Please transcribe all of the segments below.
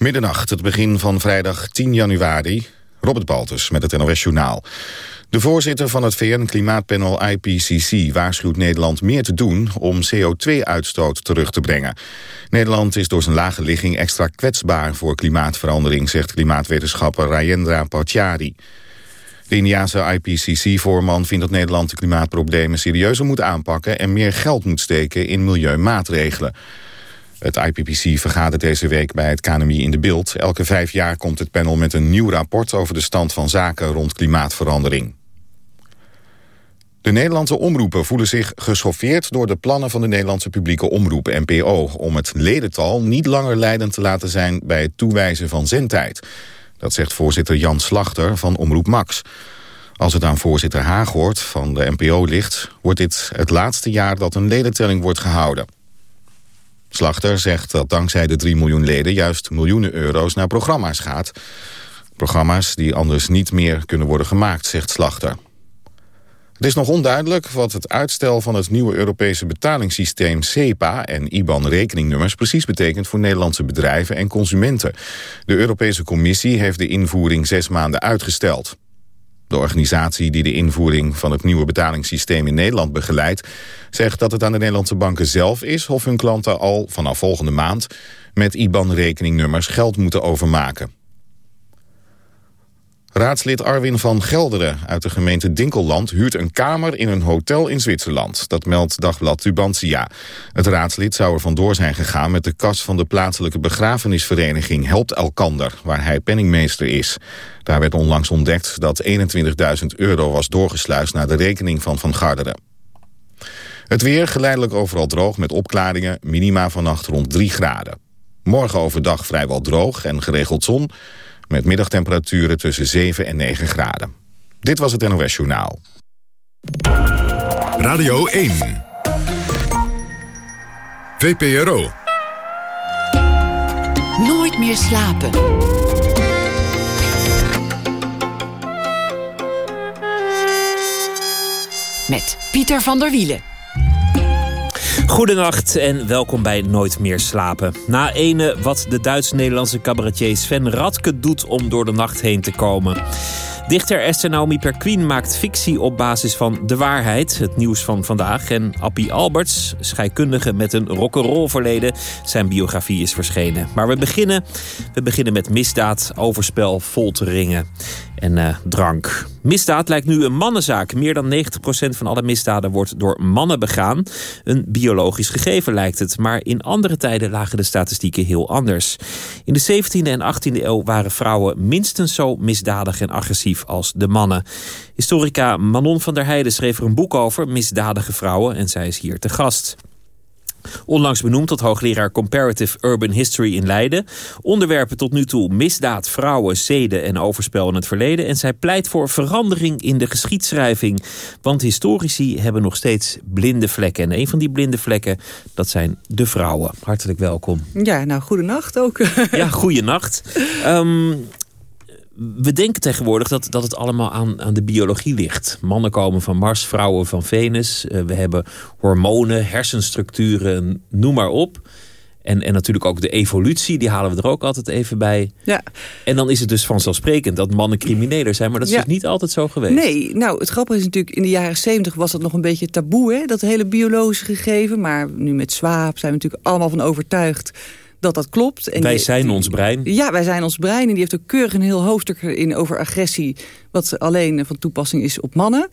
Middernacht, het begin van vrijdag 10 januari. Robert Baltus met het NOS Journaal. De voorzitter van het VN-klimaatpanel IPCC waarschuwt Nederland meer te doen om CO2-uitstoot terug te brengen. Nederland is door zijn lage ligging extra kwetsbaar voor klimaatverandering, zegt klimaatwetenschapper Rajendra Pachauri. De Indiase IPCC-voorman vindt dat Nederland de klimaatproblemen serieuzer moet aanpakken en meer geld moet steken in milieumaatregelen. Het IPPC vergadert deze week bij het KNMI in de beeld. Elke vijf jaar komt het panel met een nieuw rapport over de stand van zaken rond klimaatverandering. De Nederlandse omroepen voelen zich geschoffeerd door de plannen van de Nederlandse publieke omroep NPO om het ledental niet langer leidend te laten zijn bij het toewijzen van zendtijd. Dat zegt voorzitter Jan Slachter van Omroep Max. Als het aan voorzitter Haaghoort van de NPO ligt, wordt dit het laatste jaar dat een ledentelling wordt gehouden. Slachter zegt dat dankzij de 3 miljoen leden juist miljoenen euro's naar programma's gaat. Programma's die anders niet meer kunnen worden gemaakt, zegt Slachter. Het is nog onduidelijk wat het uitstel van het nieuwe Europese betalingssysteem SEPA en IBAN-rekeningnummers precies betekent voor Nederlandse bedrijven en consumenten. De Europese Commissie heeft de invoering zes maanden uitgesteld. De organisatie die de invoering van het nieuwe betalingssysteem in Nederland begeleidt... zegt dat het aan de Nederlandse banken zelf is... of hun klanten al vanaf volgende maand met IBAN-rekeningnummers geld moeten overmaken. Raadslid Arwin van Gelderen uit de gemeente Dinkelland... huurt een kamer in een hotel in Zwitserland. Dat meldt dagblad Tubantia. Het raadslid zou er vandoor zijn gegaan met de kas van de plaatselijke begrafenisvereniging Helpt Elkander... waar hij penningmeester is. Daar werd onlangs ontdekt dat 21.000 euro was doorgesluist... naar de rekening van Van Garderen. Het weer geleidelijk overal droog met opklaringen. Minima vannacht rond 3 graden. Morgen overdag vrijwel droog en geregeld zon met middagtemperaturen tussen 7 en 9 graden. Dit was het NOS Journaal. Radio 1. VPRO. Nooit meer slapen. Met Pieter van der Wielen. Goedenacht en welkom bij Nooit meer slapen. Na ene wat de Duits-Nederlandse cabaretier Sven Radke doet om door de nacht heen te komen. Dichter Esther Naomi Perquin maakt fictie op basis van de waarheid, het nieuws van vandaag. En Appie Alberts, scheikundige met een rock'n'roll verleden, zijn biografie is verschenen. Maar we beginnen, we beginnen met misdaad, overspel, folteringen en uh, drank. Misdaad lijkt nu een mannenzaak. Meer dan 90% van alle misdaden wordt door mannen begaan. Een biologisch gegeven lijkt het. Maar in andere tijden lagen de statistieken heel anders. In de 17e en 18e eeuw waren vrouwen minstens zo misdadig en agressief als de mannen. Historica Manon van der Heijden schreef er een boek over, Misdadige Vrouwen, en zij is hier te gast. Onlangs benoemd tot hoogleraar Comparative Urban History in Leiden. Onderwerpen tot nu toe misdaad, vrouwen, zeden en overspel in het verleden. En zij pleit voor verandering in de geschiedschrijving. Want historici hebben nog steeds blinde vlekken. En een van die blinde vlekken, dat zijn de vrouwen. Hartelijk welkom. Ja, nou, goedenacht ook. Ja, goedenacht. Um, we denken tegenwoordig dat, dat het allemaal aan, aan de biologie ligt. Mannen komen van Mars, vrouwen van Venus. Uh, we hebben hormonen, hersenstructuren, noem maar op. En, en natuurlijk ook de evolutie, die halen we er ook altijd even bij. Ja. En dan is het dus vanzelfsprekend dat mannen crimineler zijn. Maar dat is dus niet altijd zo geweest. Nee, nou het grappige is natuurlijk... in de jaren zeventig was dat nog een beetje taboe, hè? dat hele biologische gegeven. Maar nu met Zwaap zijn we natuurlijk allemaal van overtuigd dat dat klopt. En wij zijn ons brein. Ja, wij zijn ons brein. En die heeft ook keurig een heel hoofdstuk in over agressie... wat alleen van toepassing is op mannen.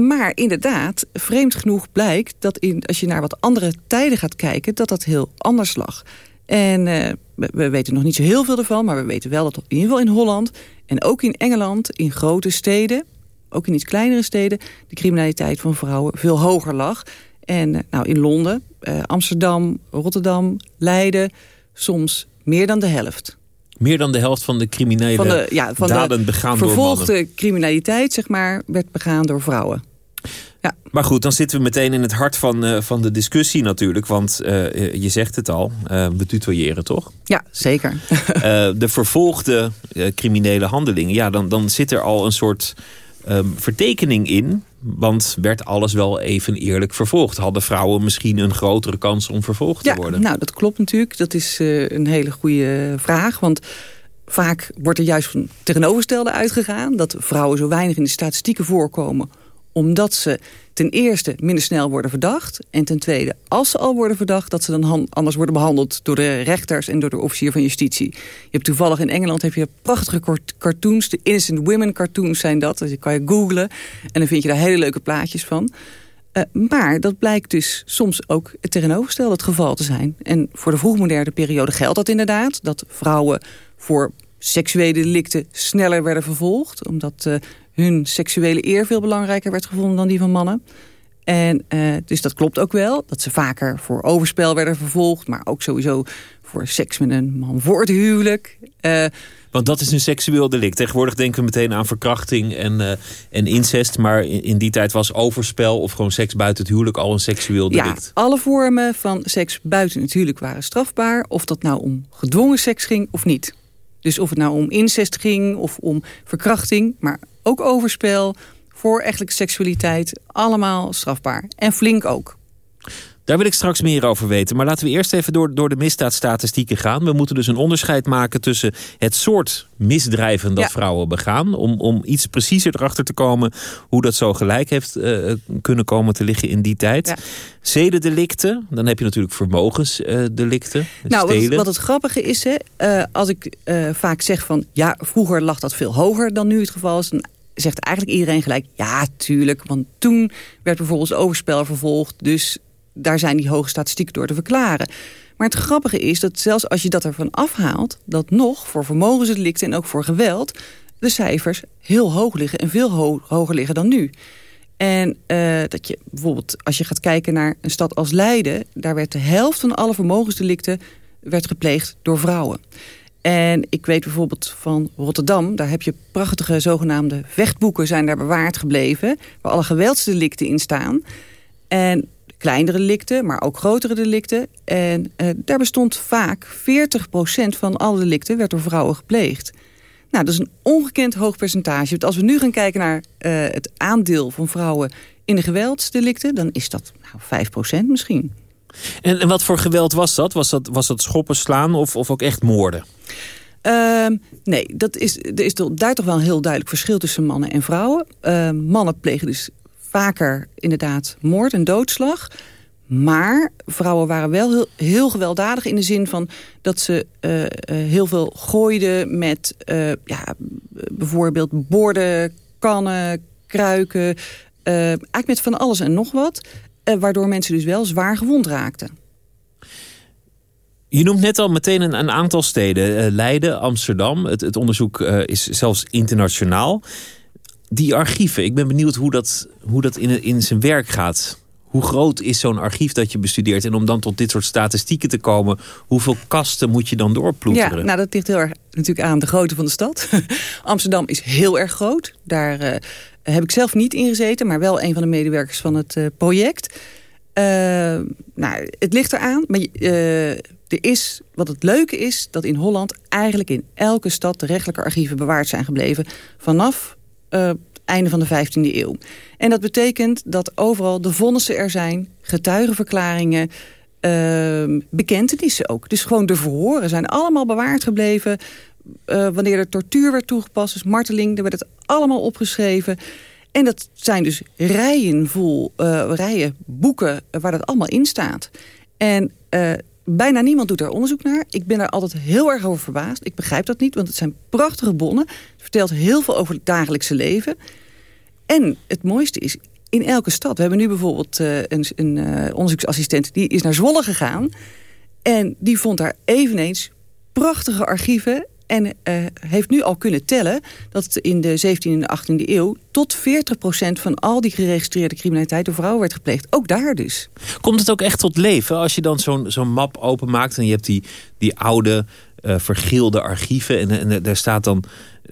Maar inderdaad, vreemd genoeg blijkt dat in, als je naar wat andere tijden gaat kijken... dat dat heel anders lag. En uh, we, weten nog niet zo heel veel ervan... maar we weten wel dat in ieder geval in Holland... en ook in Engeland, in grote steden... ook in iets kleinere steden... de criminaliteit van vrouwen veel hoger lag... En uh, nou, in Londen, uh, Amsterdam, Rotterdam, Leiden... soms meer dan de helft. Meer dan de helft van de criminele van de, ja, van daden de begaan vervolgde criminaliteit, zeg maar, werd begaan door vrouwen. Ja. Maar goed, dan zitten we meteen in het hart van, uh, van de discussie natuurlijk. Want uh, je zegt het al, uh, we tutoyeren toch? Ja, zeker. de vervolgde criminele handelingen. Ja, dan, dan zit er al een soort um, vertekening in Want werd alles wel even eerlijk vervolgd? Hadden vrouwen misschien een grotere kans om vervolgd te worden? nou dat klopt natuurlijk. Dat is uh, een hele goede vraag. Want vaak wordt er juist van tegenovergestelde uitgegaan... dat vrouwen zo weinig in de statistieken voorkomen omdat ze ten eerste minder snel worden verdacht. En ten tweede, als ze al worden verdacht... dat ze dan anders worden behandeld door de rechters en door de officier van justitie. Je hebt toevallig in Engeland heb je prachtige cartoons. De Innocent Women cartoons zijn dat. Dus kan je googlen en dan vind je daar hele leuke plaatjes van. Uh, maar dat blijkt dus soms ook het tegenovergestelde het geval te zijn. En voor de vroegmoderne periode geldt dat inderdaad. Dat vrouwen voor seksuele delicten sneller werden vervolgd. Omdat uh, hun seksuele eer veel belangrijker werd gevonden dan die van mannen. En uh, dus dat klopt ook wel. Dat ze vaker voor overspel werden vervolgd. Maar ook sowieso voor seks met een man voor het huwelijk. Uh, want dat is een seksueel delict. Tegenwoordig denken we meteen aan verkrachting en, uh, en incest. Maar in, in, die tijd was overspel of gewoon seks buiten het huwelijk al een seksueel delict. Ja, alle vormen van seks buiten het huwelijk waren strafbaar. Of dat nou om gedwongen seks ging of niet. Dus of het nou om incest ging of om verkrachting. Maar ook overspel, voorechtelijke seksualiteit, allemaal strafbaar. En flink ook. Daar wil ik straks meer over weten. Maar laten we eerst even door, door de misdaadstatistieken gaan. We moeten dus een onderscheid maken tussen het soort misdrijven dat vrouwen begaan. Om, om iets preciezer erachter te komen hoe dat zo gelijk heeft uh, kunnen komen te liggen in die tijd. Ja. Zedendelicten, dan heb je natuurlijk vermogensdelicten. Uh, nou, wat, wat, het grappige is, hè, uh, als ik vaak zeg van ja, vroeger lag dat veel hoger dan nu het geval is. Dan zegt eigenlijk iedereen gelijk, ja, tuurlijk. Want toen werd bijvoorbeeld overspel vervolgd. Dus daar zijn die hoge statistieken door te verklaren. Maar het grappige is dat zelfs als je dat ervan afhaalt... dat nog voor vermogensdelicten en ook voor geweld... de cijfers heel hoog liggen en veel hoger liggen dan nu. En uh, dat je bijvoorbeeld, als je gaat kijken naar een stad als Leiden... daar werd de helft van alle vermogensdelicten werd gepleegd door vrouwen. En ik weet bijvoorbeeld van Rotterdam, daar heb je prachtige zogenaamde vechtboeken zijn daar bewaard gebleven, waar alle geweldsdelicten in staan. En kleinere delicten, maar ook grotere delicten. En uh, daar bestond vaak 40% van alle delicten werd door vrouwen gepleegd. Nou, dat is een ongekend hoog percentage. Want als we nu gaan kijken naar uh, het aandeel van vrouwen in de geweldsdelicten... dan is dat nou, 5% misschien. En, en wat voor geweld was dat? Was dat, was dat schoppen, slaan of, of ook echt moorden? Uh, nee, dat is, er is daar toch wel een heel duidelijk verschil tussen mannen en vrouwen. Uh, mannen plegen dus vaker inderdaad moord en doodslag. Maar vrouwen waren wel heel, heel gewelddadig in de zin van dat ze uh, uh, heel veel gooiden met uh, ja, bijvoorbeeld borden, kannen, kruiken. eigenlijk met van alles en nog wat. waardoor mensen dus wel zwaar gewond raakten. Je noemt net al meteen een, een aantal steden. Leiden, Amsterdam. Het, het onderzoek is zelfs internationaal die archieven, ik ben benieuwd hoe dat, hoe dat in, in zijn werk gaat. Hoe groot is zo'n archief dat je bestudeert? En om dan tot dit soort statistieken te komen... hoeveel kasten moet je dan doorploeteren? Ja, nou dat ligt heel erg natuurlijk aan de grootte van de stad. Amsterdam is heel erg groot. Daar uh, heb ik zelf niet in gezeten... maar wel een van de medewerkers van het uh, project. Uh, nou, het ligt eraan. Maar er is, wat het leuke is, dat in Holland... eigenlijk in elke stad de rechtelijke archieven bewaard zijn gebleven... vanaf uh, einde van de 15e eeuw. En dat betekent dat overal de vonnissen er zijn, getuigenverklaringen, uh, bekentenissen ook. Dus gewoon de verhoren zijn allemaal bewaard gebleven. Uh, wanneer er tortuur werd toegepast, dus marteling, er werd het allemaal opgeschreven. En dat zijn dus rijen vol, rijen boeken waar dat allemaal in staat. En bijna niemand doet daar onderzoek naar. Ik ben daar altijd heel erg over verbaasd. Ik begrijp dat niet, want het zijn prachtige bonnen. Vertelt heel veel over het dagelijkse leven. En het mooiste is, in elke stad... we hebben nu bijvoorbeeld uh, een, een uh, onderzoeksassistent... die is naar Zwolle gegaan. En die vond daar eveneens prachtige archieven... En uh, heeft nu al kunnen tellen dat in de 17e en 18e eeuw... tot 40% van al die geregistreerde criminaliteit door vrouwen werd gepleegd. Ook daar dus. Komt het ook echt tot leven? Als je dan zo'n zo'n map openmaakt en je hebt die, die oude uh, vergilde archieven... en, en daar staat dan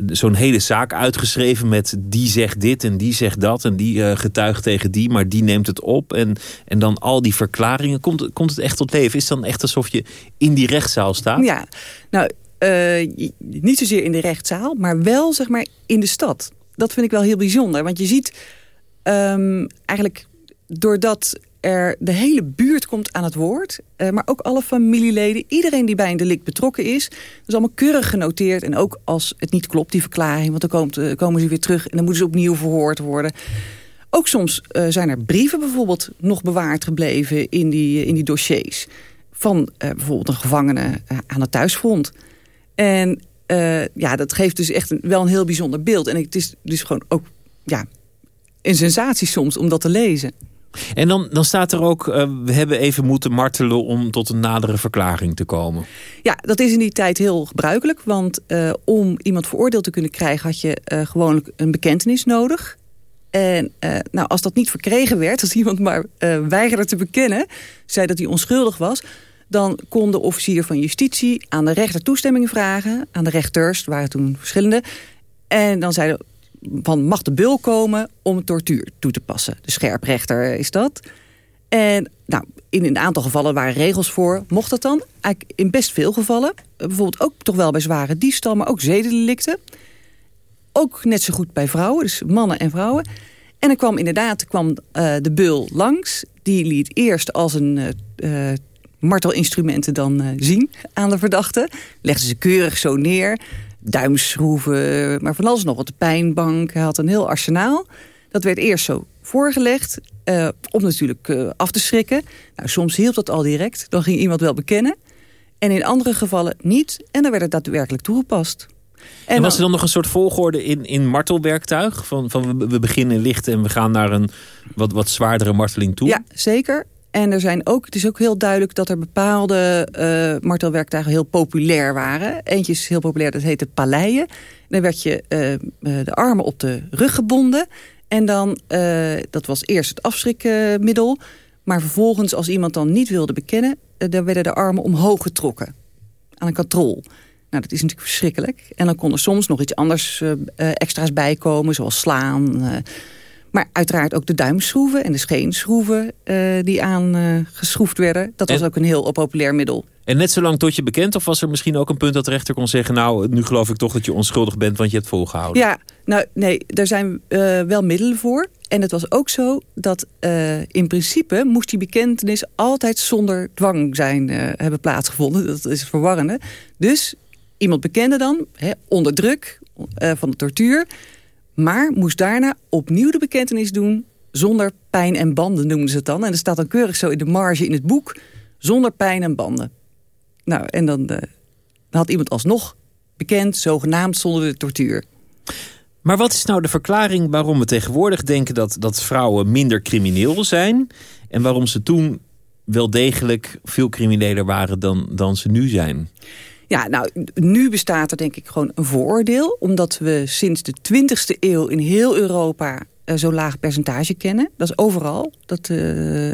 zo'n hele zaak uitgeschreven met die zegt dit en die zegt dat... en die uh, getuigt tegen die, maar die neemt het op. En, en dan al die verklaringen. Komt, komt het echt tot leven? Is het dan echt alsof je in die rechtszaal staat? Ja, nou uh, niet zozeer in de rechtszaal, maar wel zeg maar in de stad. Dat vind ik wel heel bijzonder. Want je ziet ehm, eigenlijk doordat er de hele buurt komt aan het woord. Uh, maar ook alle familieleden, iedereen die bij een delict betrokken is. Dat is allemaal keurig genoteerd. En ook als het niet klopt, die verklaring. Want dan komt, uh, komen ze weer terug en dan moeten ze opnieuw verhoord worden. Ook soms zijn er brieven bijvoorbeeld nog bewaard gebleven in die, in die dossiers. Van bijvoorbeeld een gevangene aan het thuisfront. En ja, dat geeft dus echt een, wel een heel bijzonder beeld. En het is dus gewoon ook ja, een sensatie soms om dat te lezen. En dan, dan staat er ook, uh, we hebben even moeten martelen om tot een nadere verklaring te komen. Ja, dat is in die tijd heel gebruikelijk. Want uh, om iemand veroordeeld te kunnen krijgen had je gewoonlijk een bekentenis nodig. En nou, als dat niet verkregen werd, als iemand maar weigerde te bekennen, zei dat hij onschuldig was, dan kon de officier van justitie aan de rechter toestemming vragen. Aan de rechters, er waren toen verschillende. En dan zeiden van mag de bul komen om tortuur toe te passen. De scherprechter is dat. En nou, in een aantal gevallen waren regels voor. Mocht dat dan? Eigenlijk in best veel gevallen. Bijvoorbeeld ook toch wel bij zware diefstal, maar ook zedendelicten. Ook net zo goed bij vrouwen, dus mannen en vrouwen. En er kwam inderdaad kwam, uh, de bul langs. Die liet eerst als een uh, martelinstrumenten dan uh, zien aan de verdachte. Legde ze keurig zo neer duimschroeven, maar van alles nog wat. De pijnbank, hij had een heel arsenaal. Dat werd eerst zo voorgelegd, uh, om natuurlijk uh, af te schrikken. Nou, soms hielp dat al direct, dan ging iemand wel bekennen. En in andere gevallen niet, en dan werd het daadwerkelijk toegepast. En, en was er dan nog een soort volgorde in, in martelwerktuig? Van, van we beginnen licht en we gaan naar een wat, wat zwaardere marteling toe? Ja, zeker. En er zijn ook, het is ook heel duidelijk dat er bepaalde uh, heel populair waren. Eentje is heel populair, dat heette paleien. Dan werd je uh, de armen op de rug gebonden. En dan, dat was eerst het afschrikmiddel. Maar vervolgens, als iemand dan niet wilde bekennen... dan werden de armen omhoog getrokken. Aan een katrol. Nou, dat is natuurlijk verschrikkelijk. En dan kon er soms nog iets anders extra's bijkomen, zoals slaan... Maar uiteraard ook de duimschroeven en de scheenschroeven uh, die aangeschroefd uh, werden. Dat was ook een heel populair middel. En net zo lang tot je bekend? Of was er misschien ook een punt dat de rechter kon zeggen... nou, nu geloof ik toch dat je onschuldig bent, want je hebt volgehouden? Ja, nou nee, daar zijn uh, wel middelen voor. En het was ook zo dat in principe moest die bekentenis... altijd zonder dwang zijn hebben plaatsgevonden. Dat is verwarrende. Dus iemand bekende dan, hè, onder druk van de tortuur maar moest daarna opnieuw de bekentenis doen zonder pijn en banden, noemden ze het dan. En er staat dan keurig zo in de marge in het boek, zonder pijn en banden. Nou, en dan, uh, dan had iemand alsnog bekend, zogenaamd zonder de tortuur. Maar wat is nou de verklaring waarom we tegenwoordig denken dat, dat vrouwen minder crimineel zijn... en waarom ze toen wel degelijk veel crimineler waren dan, dan ze nu zijn? Ja, nou, nu bestaat er denk ik gewoon een vooroordeel. Omdat we sinds de 20e eeuw in heel Europa uh, zo'n laag percentage kennen. Dat is overal. Dat, uh,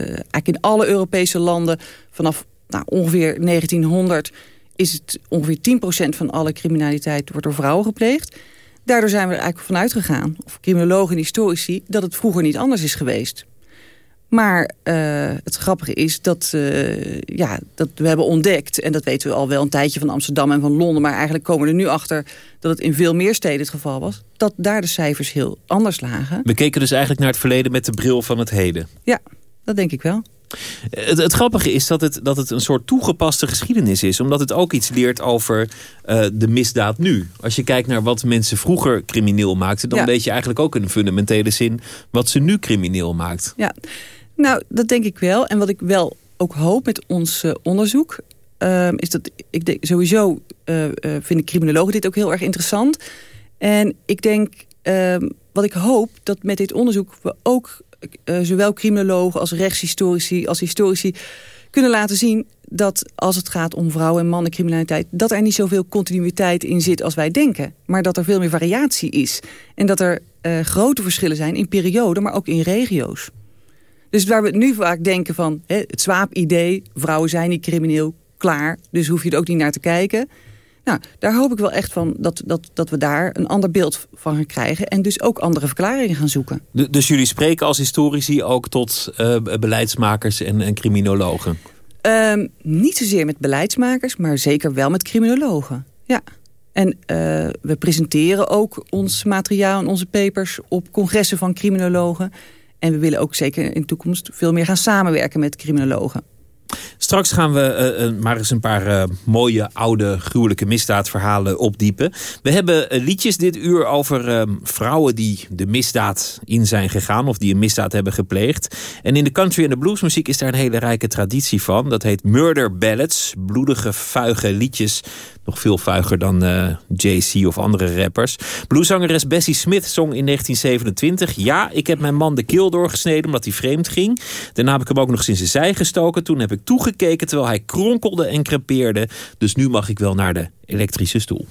eigenlijk in alle Europese landen vanaf nou, ongeveer 1900 is het ongeveer 10% van alle criminaliteit wordt door vrouwen gepleegd. Daardoor zijn we er eigenlijk vanuit gegaan, of criminologen en historici, dat het vroeger niet anders is geweest. Maar uh, het grappige is dat, uh, ja, dat we hebben ontdekt... en dat weten we al wel een tijdje van Amsterdam en van Londen... maar eigenlijk komen we er nu achter dat het in veel meer steden het geval was... dat daar de cijfers heel anders lagen. We keken dus eigenlijk naar het verleden met de bril van het heden. Ja, dat denk ik wel. Het, het, grappige is dat het, dat het een soort toegepaste geschiedenis is. Omdat het ook iets leert over uh, de misdaad nu. Als je kijkt naar wat mensen vroeger crimineel maakten... dan ja. weet je eigenlijk ook in een fundamentele zin... wat ze nu crimineel maakt. Ja, nou, dat denk ik wel. En wat ik wel ook hoop met ons uh, onderzoek... Uh, is dat ik denk, sowieso uh, vind ik criminologen dit ook heel erg interessant. En ik denk, ehm, wat ik hoop, dat met dit onderzoek... we ook zowel criminologen als rechtshistorici als historici kunnen laten zien dat als het gaat om vrouwen- en mannencriminaliteit... dat er niet zoveel continuïteit in zit als wij denken. Maar dat er veel meer variatie is. En dat er grote verschillen zijn in perioden, maar ook in regio's. Dus waar we nu vaak denken van hè, het zwaap-idee... vrouwen zijn niet crimineel, klaar, dus hoef je er ook niet naar te kijken... Nou, daar hoop ik wel echt van dat, dat, dat we daar een ander beeld van gaan krijgen... en dus ook andere verklaringen gaan zoeken. dus jullie spreken als historici ook tot uh, beleidsmakers en, en criminologen? Um, niet zozeer met beleidsmakers, maar zeker wel met criminologen. Ja. En uh, we presenteren ook ons materiaal en onze papers op congressen van criminologen... En we willen ook zeker in de toekomst veel meer gaan samenwerken met criminologen. Straks gaan we uh, maar eens een paar uh, mooie, oude, gruwelijke misdaadverhalen opdiepen. We hebben liedjes dit uur over ehm, vrouwen die de misdaad in zijn gegaan... of die een misdaad hebben gepleegd. En in de country en de bluesmuziek is daar een hele rijke traditie van. Dat heet murder ballads, bloedige, vuige liedjes nog veel vuiger dan uh, Jay-Z of andere rappers. Blueszangeres Bessie Smith zong in 1927... Ja, ik heb mijn man de keel doorgesneden omdat hij vreemd ging. Daarna heb ik hem ook nog sinds de zij gestoken. Toen heb ik toegekeken terwijl hij kronkelde en crepeerde. Dus nu mag ik wel naar de elektrische stoel.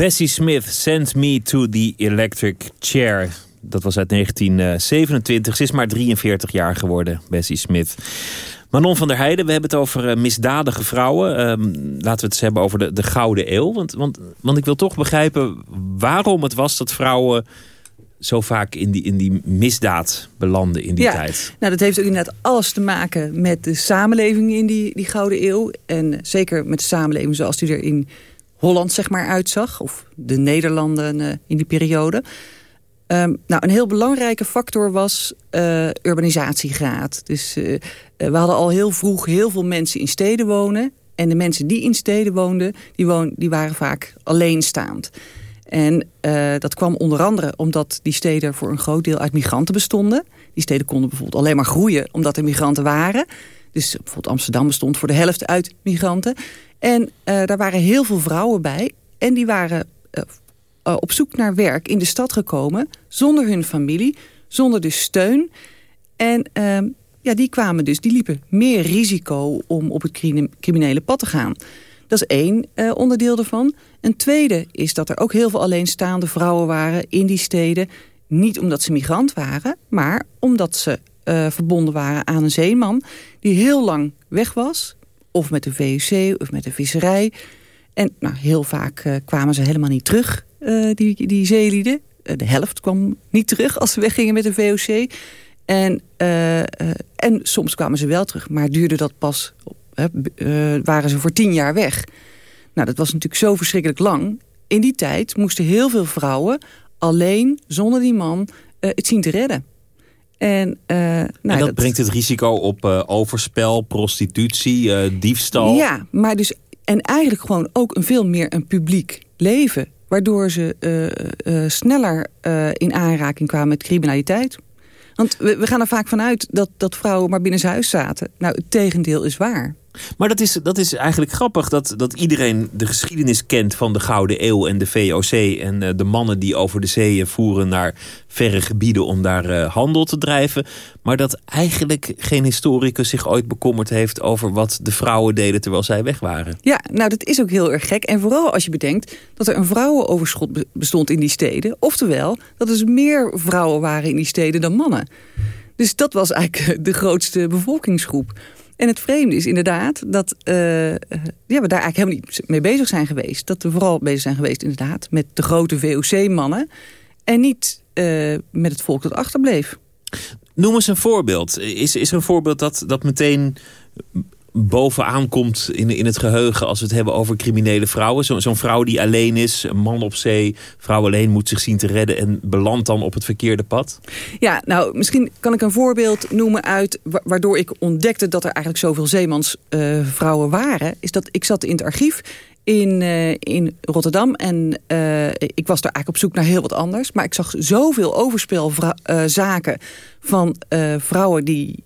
Bessie Smith, Send Me to the Electric Chair. Dat was uit 1927. Ze is maar 43 jaar geworden, Bessie Smith. Manon van der Heijden, we hebben het over eh, misdadige vrouwen. Um, laten we het eens hebben over de, de Gouden Eeuw. Want, want, want ik wil toch begrijpen waarom het was dat vrouwen zo vaak in die, in die misdaad belanden in die ja, tijd. Nou, dat heeft ook inderdaad alles te maken met de samenleving in die, die Gouden Eeuw. En zeker met de samenleving zoals die er in Holland zeg maar uitzag. Of de Nederlanden uh, in die periode. Um, nou, een heel belangrijke factor was uh, urbanisatiegraad. Dus uh, we hadden al heel vroeg heel veel mensen in steden wonen. En de mensen die in steden woonden, die, woon, die waren vaak alleenstaand. En dat kwam onder andere omdat die steden voor een groot deel uit migranten bestonden. Die steden konden bijvoorbeeld alleen maar groeien omdat er migranten waren. Dus bijvoorbeeld Amsterdam bestond voor de helft uit migranten. En uh, daar waren heel veel vrouwen bij. En die waren op zoek naar werk in de stad gekomen... zonder hun familie, zonder de steun. En ehm, ja, die kwamen dus, die liepen meer risico om op het criminele pad te gaan. Dat is één onderdeel ervan. Een tweede is dat er ook heel veel alleenstaande vrouwen waren in die steden. Niet omdat ze migrant waren, maar omdat ze verbonden waren aan een zeeman... die heel lang weg was, of met de VUC of met de visserij. En nou, heel vaak uh, kwamen ze helemaal niet terug, die, die zeelieden. de helft kwam niet terug als ze weggingen met de VOC. En, en soms kwamen ze wel terug, maar duurde dat pas waren ze voor tien jaar weg. Nou, dat was natuurlijk zo verschrikkelijk lang. In die tijd moesten heel veel vrouwen alleen, zonder die man, het zien te redden. En, uh, nou, en dat, brengt het risico op overspel, prostitutie, diefstal. Ja, maar dus en eigenlijk gewoon ook een veel meer een publiek leven. Waardoor ze sneller in aanraking kwamen met criminaliteit. Want we, we, gaan er vaak vanuit dat, dat vrouwen maar binnen huis zaten. Nou, het tegendeel is waar. Maar dat is, dat is eigenlijk grappig dat, dat iedereen de geschiedenis kent van de Gouden Eeuw en de VOC. En uh, de mannen die over de zeeën voeren naar verre gebieden om daar uh, handel te drijven. Maar dat eigenlijk geen historicus zich ooit bekommerd heeft over wat de vrouwen deden terwijl zij weg waren. Ja, nou dat is ook heel erg gek. En vooral als je bedenkt dat er een vrouwenoverschot bestond in die steden. Oftewel, dat er dus meer vrouwen waren in die steden dan mannen. Dus dat was eigenlijk de grootste bevolkingsgroep. En het vreemde is inderdaad dat uh, ja, we daar eigenlijk helemaal niet mee bezig zijn geweest. Dat we vooral bezig zijn geweest inderdaad met de grote VOC-mannen. En niet uh, met het volk dat achterbleef. Noem eens een voorbeeld. Is, is er een voorbeeld dat, dat meteen bovenaan komt in, in het geheugen als we het hebben over criminele vrouwen. Zo'n zo vrouw die alleen is, een man op zee, vrouw alleen moet zich zien te redden en belandt dan op het verkeerde pad? Ja, nou misschien kan ik een voorbeeld noemen uit waardoor ik ontdekte dat er eigenlijk zoveel zeemansvrouwen uh, waren. Is dat ik zat in het archief in, uh, in Rotterdam. En uh, ik was daar eigenlijk op zoek naar heel wat anders. Maar ik zag zoveel overspelzaken uh, van vrouwen die,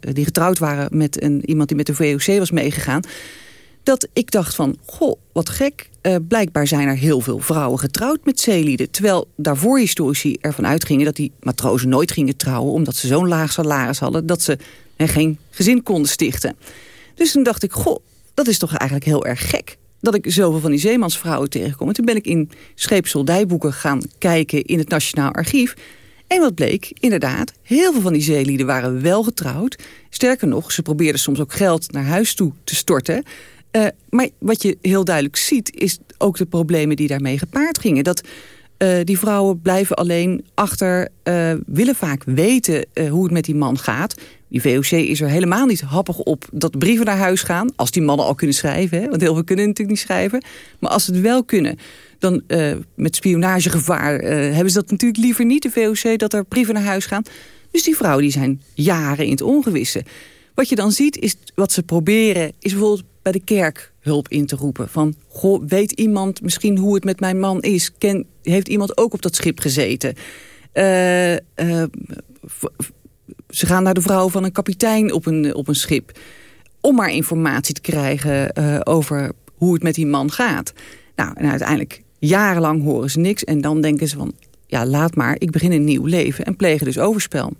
die getrouwd waren met een, iemand die met de VOC was meegegaan. Dat ik dacht van, goh, wat gek. blijkbaar zijn er heel veel vrouwen getrouwd met zeelieden. Terwijl daarvoor historici ervan uitgingen dat die matrozen nooit gingen trouwen... omdat ze zo'n laag salaris hadden dat ze geen gezin konden stichten. Dus toen dacht ik, goh, dat is toch eigenlijk heel erg gek dat ik zoveel van die zeemansvrouwen tegenkom. En toen ben ik in scheepsoldijboeken gaan kijken in het Nationaal Archief. En wat bleek, inderdaad, heel veel van die zeelieden waren wel getrouwd. Sterker nog, ze probeerden soms ook geld naar huis toe te storten. Uh, maar wat je heel duidelijk ziet, is ook de problemen die daarmee gepaard gingen. Dat uh, die vrouwen blijven alleen achter, uh, willen vaak weten hoe het met die man gaat. Die VOC is er helemaal niet happig op dat brieven naar huis gaan. Als die mannen al kunnen schrijven. Hè, want heel veel kunnen natuurlijk niet schrijven. Maar als ze het wel kunnen, dan met spionagegevaar hebben ze dat natuurlijk liever niet. De VOC, dat er brieven naar huis gaan. Dus die vrouwen die zijn jaren in het ongewisse. Wat je dan ziet, is wat ze proberen... is bijvoorbeeld bij de kerk hulp in te roepen. Van, goh, weet iemand misschien hoe het met mijn man is? Heeft iemand ook op dat schip gezeten? Uh, ze gaan naar de vrouw van een kapitein op een, op een schip. Om maar informatie te krijgen uh, over hoe het met die man gaat. Nou, en uiteindelijk jarenlang horen ze niks. En dan denken ze van, ja, laat maar, ik begin een nieuw leven. En plegen dus overspel.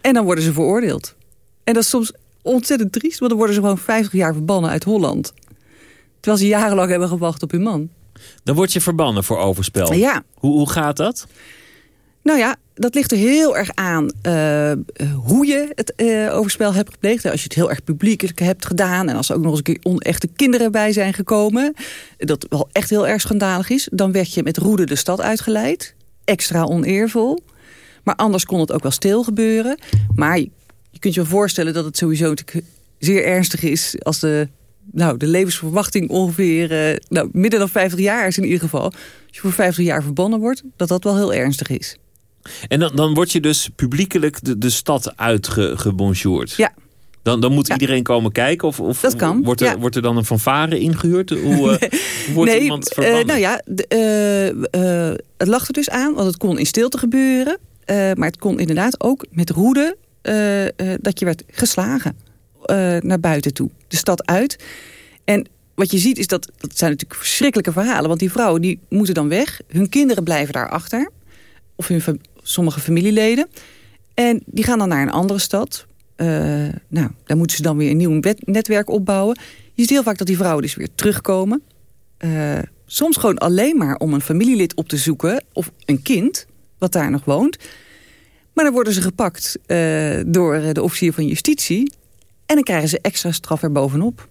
En dan worden ze veroordeeld. En dat is soms ontzettend triest. Want dan worden ze gewoon 50 jaar verbannen uit Holland. Terwijl ze jarenlang hebben gewacht op hun man. Dan word je verbannen voor overspel. Ja. Hoe, hoe gaat dat? Nou ja, dat ligt er heel erg aan uh, hoe je het uh, overspel hebt gepleegd. Als je het heel erg publiekelijk hebt gedaan... en als er ook nog eens een keer onechte kinderen bij zijn gekomen... dat wel echt heel erg schandalig is... dan werd je met roede de stad uitgeleid. Extra oneervol. Maar anders kon het ook wel stil gebeuren. Maar je, kunt je wel voorstellen dat het sowieso zeer ernstig is... als de, nou, de levensverwachting ongeveer nou, midden dan 50 jaar is in ieder geval. Als je voor 50 jaar verbannen wordt, dat dat wel heel ernstig is. En dan, dan word je dus publiekelijk de, de stad uitgebonjourd. Ja. Dan, dan moet iedereen komen kijken? Of, of dat kan, wordt, er, wordt er dan een fanfare ingehuurd? Hoe, uh, wordt nee, iemand eh, verbannen? Uh, nou ja, de, uh, het lag er dus aan, want het kon in stilte gebeuren. maar het kon inderdaad ook met roede dat je werd geslagen naar buiten toe. De stad uit. En wat je ziet is dat, dat zijn natuurlijk verschrikkelijke verhalen. Want die vrouwen die moeten dan weg. Hun kinderen blijven daar achter. Of hun, sommige familieleden. En die gaan dan naar een andere stad. Nou, daar moeten ze dan weer een nieuw netwerk opbouwen. Je ziet heel vaak dat die vrouwen dus weer terugkomen. Soms gewoon alleen maar om een familielid op te zoeken... of een kind, wat daar nog woont. Maar dan worden ze gepakt uh, door de officier van justitie... en dan krijgen ze extra straf erbovenop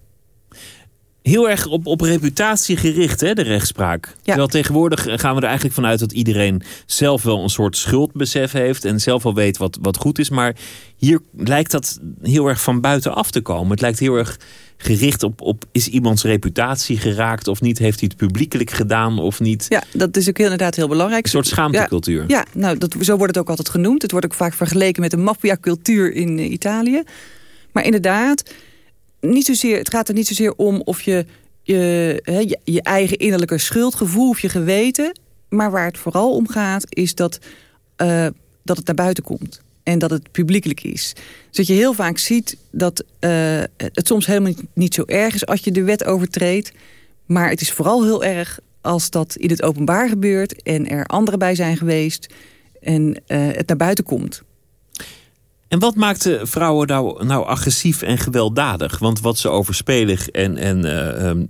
heel erg op, op reputatie gericht, hè, de rechtspraak. Ja. Terwijl tegenwoordig gaan we er eigenlijk vanuit dat iedereen zelf wel een soort schuldbesef heeft en zelf wel weet wat, wat goed is. Maar hier lijkt dat heel erg van buitenaf te komen. Het lijkt heel erg gericht op, op is iemands reputatie geraakt of niet? Heeft hij het publiekelijk gedaan of niet? Ja, dat is ook inderdaad heel belangrijk. Een soort schaamtecultuur. Ja, ja nou, dat, zo wordt het ook altijd genoemd. Het wordt ook vaak vergeleken met de maffiacultuur in uh, Italië. Maar inderdaad, niet zozeer, het gaat er niet zozeer om of je je, je, eigen innerlijke schuldgevoel of je geweten. Maar waar het vooral om gaat is dat, uh, dat het naar buiten komt. En dat het publiekelijk is. Dus dat je heel vaak ziet dat uh, het soms helemaal niet, zo erg is als je de wet overtreedt. Maar het is vooral heel erg als dat in het openbaar gebeurt... en er anderen bij zijn geweest en uh, het naar buiten komt. En wat maakt vrouwen nou, nou agressief en gewelddadig? Want wat ze overspelig en, en uh,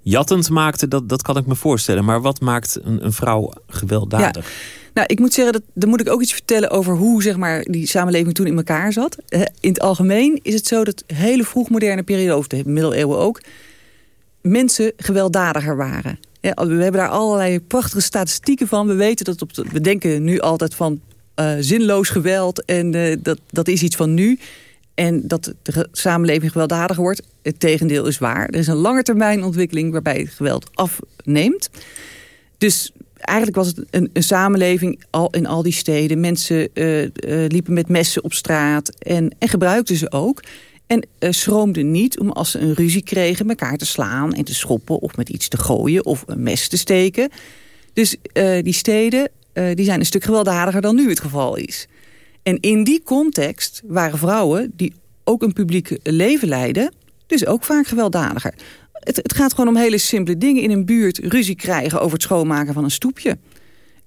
jattend maakten, dat, dat kan ik me voorstellen. Maar wat maakt een, een vrouw gewelddadig? Ja. Nou, ik moet zeggen, dat, dan moet ik ook iets vertellen over hoe zeg maar, die samenleving toen in elkaar zat. In het algemeen is het zo dat hele vroegmoderne periode, of de middeleeuwen ook, mensen gewelddadiger waren. we hebben daar allerlei prachtige statistieken van. We weten dat op we denken nu altijd van uh, zinloos geweld. En uh, dat, dat is iets van nu. En dat de samenleving gewelddadiger wordt. Het tegendeel is waar. Er is een lange termijn ontwikkeling waarbij het geweld afneemt. Dus eigenlijk was het een, een samenleving al in al die steden. Mensen uh, liepen met messen op straat en, en gebruikten ze ook. En uh, schroomden niet om als ze een ruzie kregen... elkaar te slaan en te schoppen of met iets te gooien of een mes te steken. Dus die steden die zijn een stuk gewelddadiger dan nu het geval is. En in die context waren vrouwen die ook een publiek leven leiden... dus ook vaak gewelddadiger. Het, het, gaat gewoon om hele simpele dingen in een buurt... ruzie krijgen over het schoonmaken van een stoepje.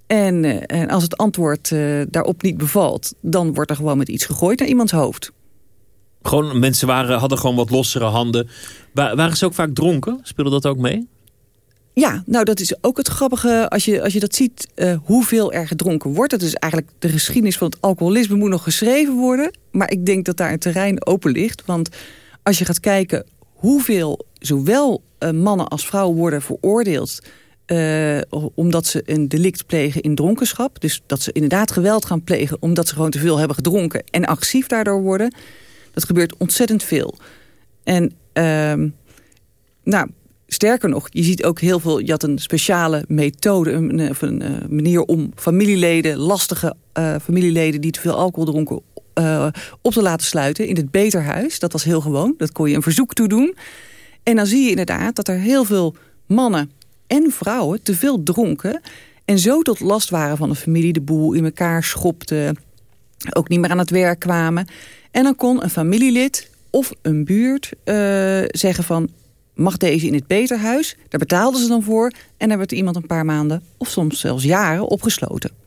En, uh, en als het antwoord uh, daarop niet bevalt... dan wordt er gewoon met iets gegooid naar iemands hoofd. Gewoon, mensen waren, hadden gewoon wat lossere handen. waren ze ook vaak dronken? Speelde dat ook mee? Ja, nou dat is ook het grappige als je, als je dat ziet uh, hoeveel er gedronken wordt. Dat is eigenlijk de geschiedenis van het alcoholisme moet nog geschreven worden. Maar ik denk dat daar een terrein open ligt. Want als je gaat kijken hoeveel zowel uh, mannen als vrouwen worden veroordeeld... Uh, omdat ze een delict plegen in dronkenschap. Dus dat ze inderdaad geweld gaan plegen omdat ze gewoon te veel hebben gedronken... en agressief daardoor worden. Dat gebeurt ontzettend veel. En uh, nou, Sterker nog, je ziet ook heel veel... je had een speciale methode, een, een, een manier om familieleden... lastige familieleden die te veel alcohol dronken... Uh, op te laten sluiten in het beterhuis. Dat was heel gewoon. Dat kon je een verzoek toe doen. En dan zie je inderdaad dat er heel veel mannen en vrouwen... te veel dronken en zo tot last waren van de familie... de boel in elkaar schopte, ook niet meer aan het werk kwamen. En dan kon een familielid of een buurt uh, zeggen van mag deze in het beterhuis. Daar betaalden ze dan voor. En daar werd iemand een paar maanden of soms zelfs jaren opgesloten.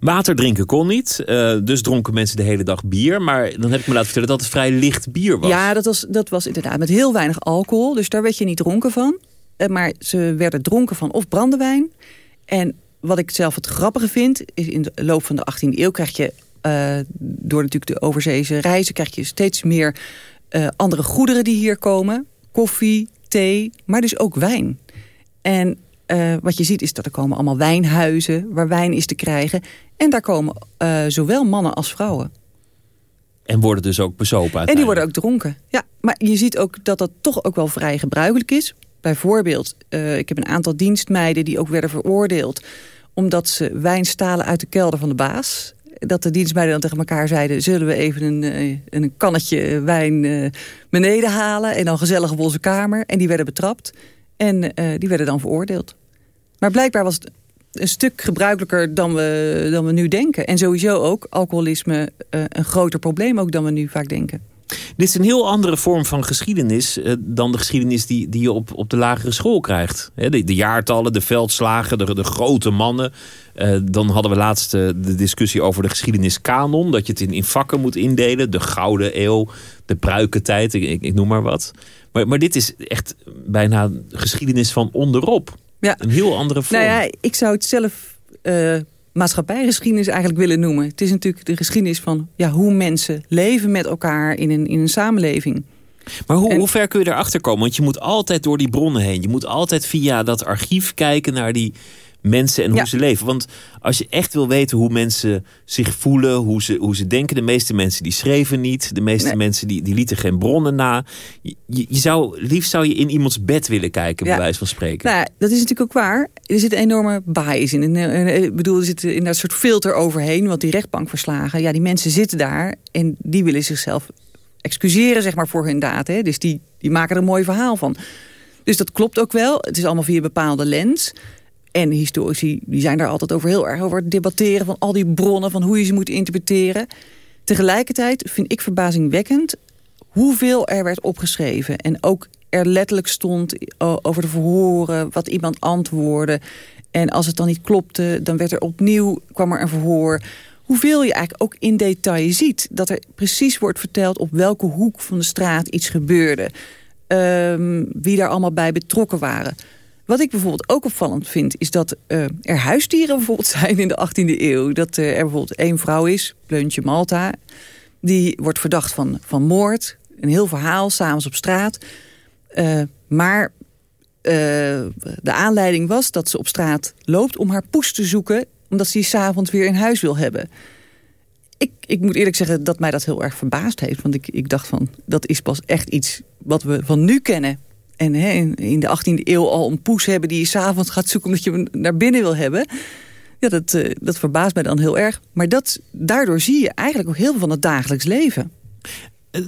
Water drinken kon niet, uh, dus dronken mensen de hele dag bier. Maar dan heb ik me laten vertellen dat het vrij licht bier was. Ja, dat was, dat was inderdaad met heel weinig alcohol. Dus daar werd je niet dronken van. Uh, maar ze werden dronken van of brandewijn. En wat ik zelf het grappige vind... is in de loop van de 18e eeuw krijg je... Uh, door natuurlijk de overzeese reizen... krijg je steeds meer andere goederen die hier komen. Koffie, thee, maar dus ook wijn. En uh, wat je ziet is dat er komen allemaal wijnhuizen waar wijn is te krijgen. En daar komen uh, zowel mannen als vrouwen. En worden dus ook bezopen En die worden ook dronken. Ja, maar je ziet ook dat dat toch ook wel vrij gebruikelijk is. Bijvoorbeeld, uh, ik heb een aantal dienstmeiden die ook werden veroordeeld... omdat ze wijn stalen uit de kelder van de baas dat de dienstmeiden dan tegen elkaar zeiden... zullen we even een, eh, een kannetje wijn eh, beneden halen... en dan gezellig op onze kamer. En die werden betrapt. En uh, die werden dan veroordeeld. Maar blijkbaar was het een stuk gebruikelijker dan we, dan we nu denken. En sowieso ook alcoholisme uh, een groter probleem ook dan we nu vaak denken. Dit is een heel andere vorm van geschiedenis uh, dan de geschiedenis die, die je op, op de lagere school krijgt. de, de, jaartallen, de veldslagen, de, de grote mannen. Uh, dan hadden we laatst de discussie over de geschiedeniskanon. Dat je het in, in vakken moet indelen. De Gouden Eeuw, de Pruikentijd, ik, ik, ik noem maar wat. Maar, maar dit is echt bijna geschiedenis van onderop. Ja. Een heel andere vorm. Nou ja, ik zou het zelf maatschappijgeschiedenis eigenlijk willen noemen. Het is natuurlijk de geschiedenis van ja, hoe mensen leven met elkaar in een, in een samenleving. Maar hoe, hoe ver kun je erachter komen? Want je moet altijd door die bronnen heen. Je moet altijd via dat archief kijken naar die mensen en hoe ze leven. Want als je echt wil weten hoe mensen zich voelen, hoe ze, hoe ze denken... de meeste mensen die schreven niet, de meeste mensen die, die lieten geen bronnen na. Je, je, zou, liefst zou je in iemands bed willen kijken, bij wijze van spreken. Nou, dat is natuurlijk ook waar. Er zit een enorme bias in. Ik bedoel, er zit in dat soort filter overheen, want die rechtbankverslagen... ja, die mensen zitten daar en die willen zichzelf excuseren zeg maar, voor hun daad. Hè? Dus die, die maken er een mooi verhaal van. Dus dat klopt ook wel. Het is allemaal via een bepaalde lens... En historici die zijn daar altijd over heel erg over debatteren... van al die bronnen, van hoe je ze moet interpreteren. Tegelijkertijd vind ik verbazingwekkend hoeveel er werd opgeschreven. En ook er letterlijk stond over de verhoren, wat iemand antwoordde. En als het dan niet klopte, dan werd er opnieuw, kwam er een verhoor. Hoeveel je eigenlijk ook in detail ziet. Dat er precies wordt verteld op welke hoek van de straat iets gebeurde. Um, wie daar allemaal bij betrokken waren. Wat ik bijvoorbeeld ook opvallend vind... is dat uh, er huisdieren bijvoorbeeld zijn in de 18e eeuw. Dat uh, er bijvoorbeeld één vrouw is, Pleuntje Malta... die wordt verdacht van, van moord. Een heel verhaal, s'avonds op straat. Uh, maar de aanleiding was dat ze op straat loopt om haar poes te zoeken... omdat ze die s'avonds weer in huis wil hebben. Ik, ik moet eerlijk zeggen dat mij dat heel erg verbaasd heeft. Want ik, ik dacht van, dat is pas echt iets wat we van nu kennen en hè, in de 18e eeuw al een poes hebben die je s'avonds gaat zoeken omdat je hem naar binnen wil hebben. Ja, dat, uh, dat verbaast mij dan heel erg. Maar dat, daardoor zie je eigenlijk ook heel veel van het dagelijks leven.